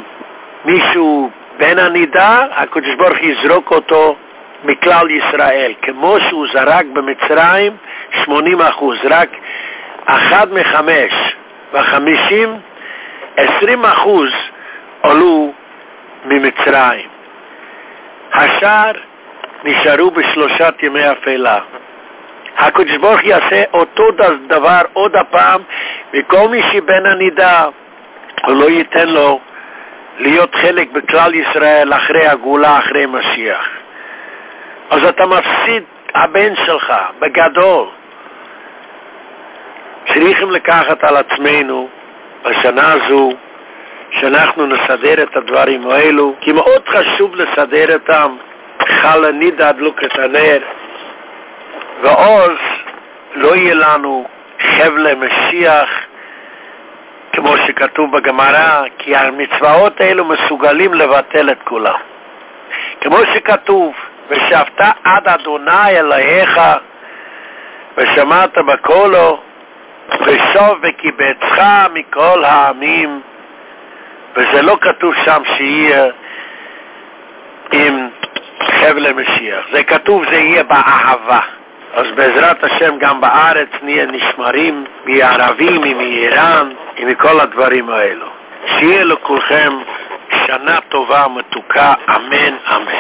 מישהו בן הנידה, הקדוש ברוך יזרוק אותו מכלל ישראל. כמו שהוא זרק במצרים, 80 אחוז, רק אחד מחמש וחמישים, 20 אחוז עלו ממצרים. השאר נשארו בשלושת ימי אפלה. הקדוש ברוך יעשה אותו דבר עוד הפעם, וכל מי שבן הנידה, לא ייתן לו להיות חלק בכלל ישראל אחרי הגאולה, אחרי משיח. אז אתה מפסיד הבן שלך, בגדול. צריכים לקחת על עצמנו בשנה הזו שאנחנו נסדר את הדברים האלו, כי מאוד חשוב לסדר אותם. חל הנידה הדלוק את הנר, ועוז לא יהיה לנו חבלי משיח, כמו שכתוב בגמרא, כי המצוות האלו מסוגלים לבטל את כולם. כמו שכתוב, ושבת עד אדוני אלוהיך, ושמעת בקולו, ושוב וקיבצך מכל העמים, וזה לא כתוב שם שיהיה עם חבל משיח. זה כתוב, זה יהיה באהבה. אז בעזרת השם גם בארץ נהיה נשמרים מערבים, מאיראן, ומכל הדברים האלו. שיהיה לכולכם שנה טובה, מתוקה, אמן, אמן.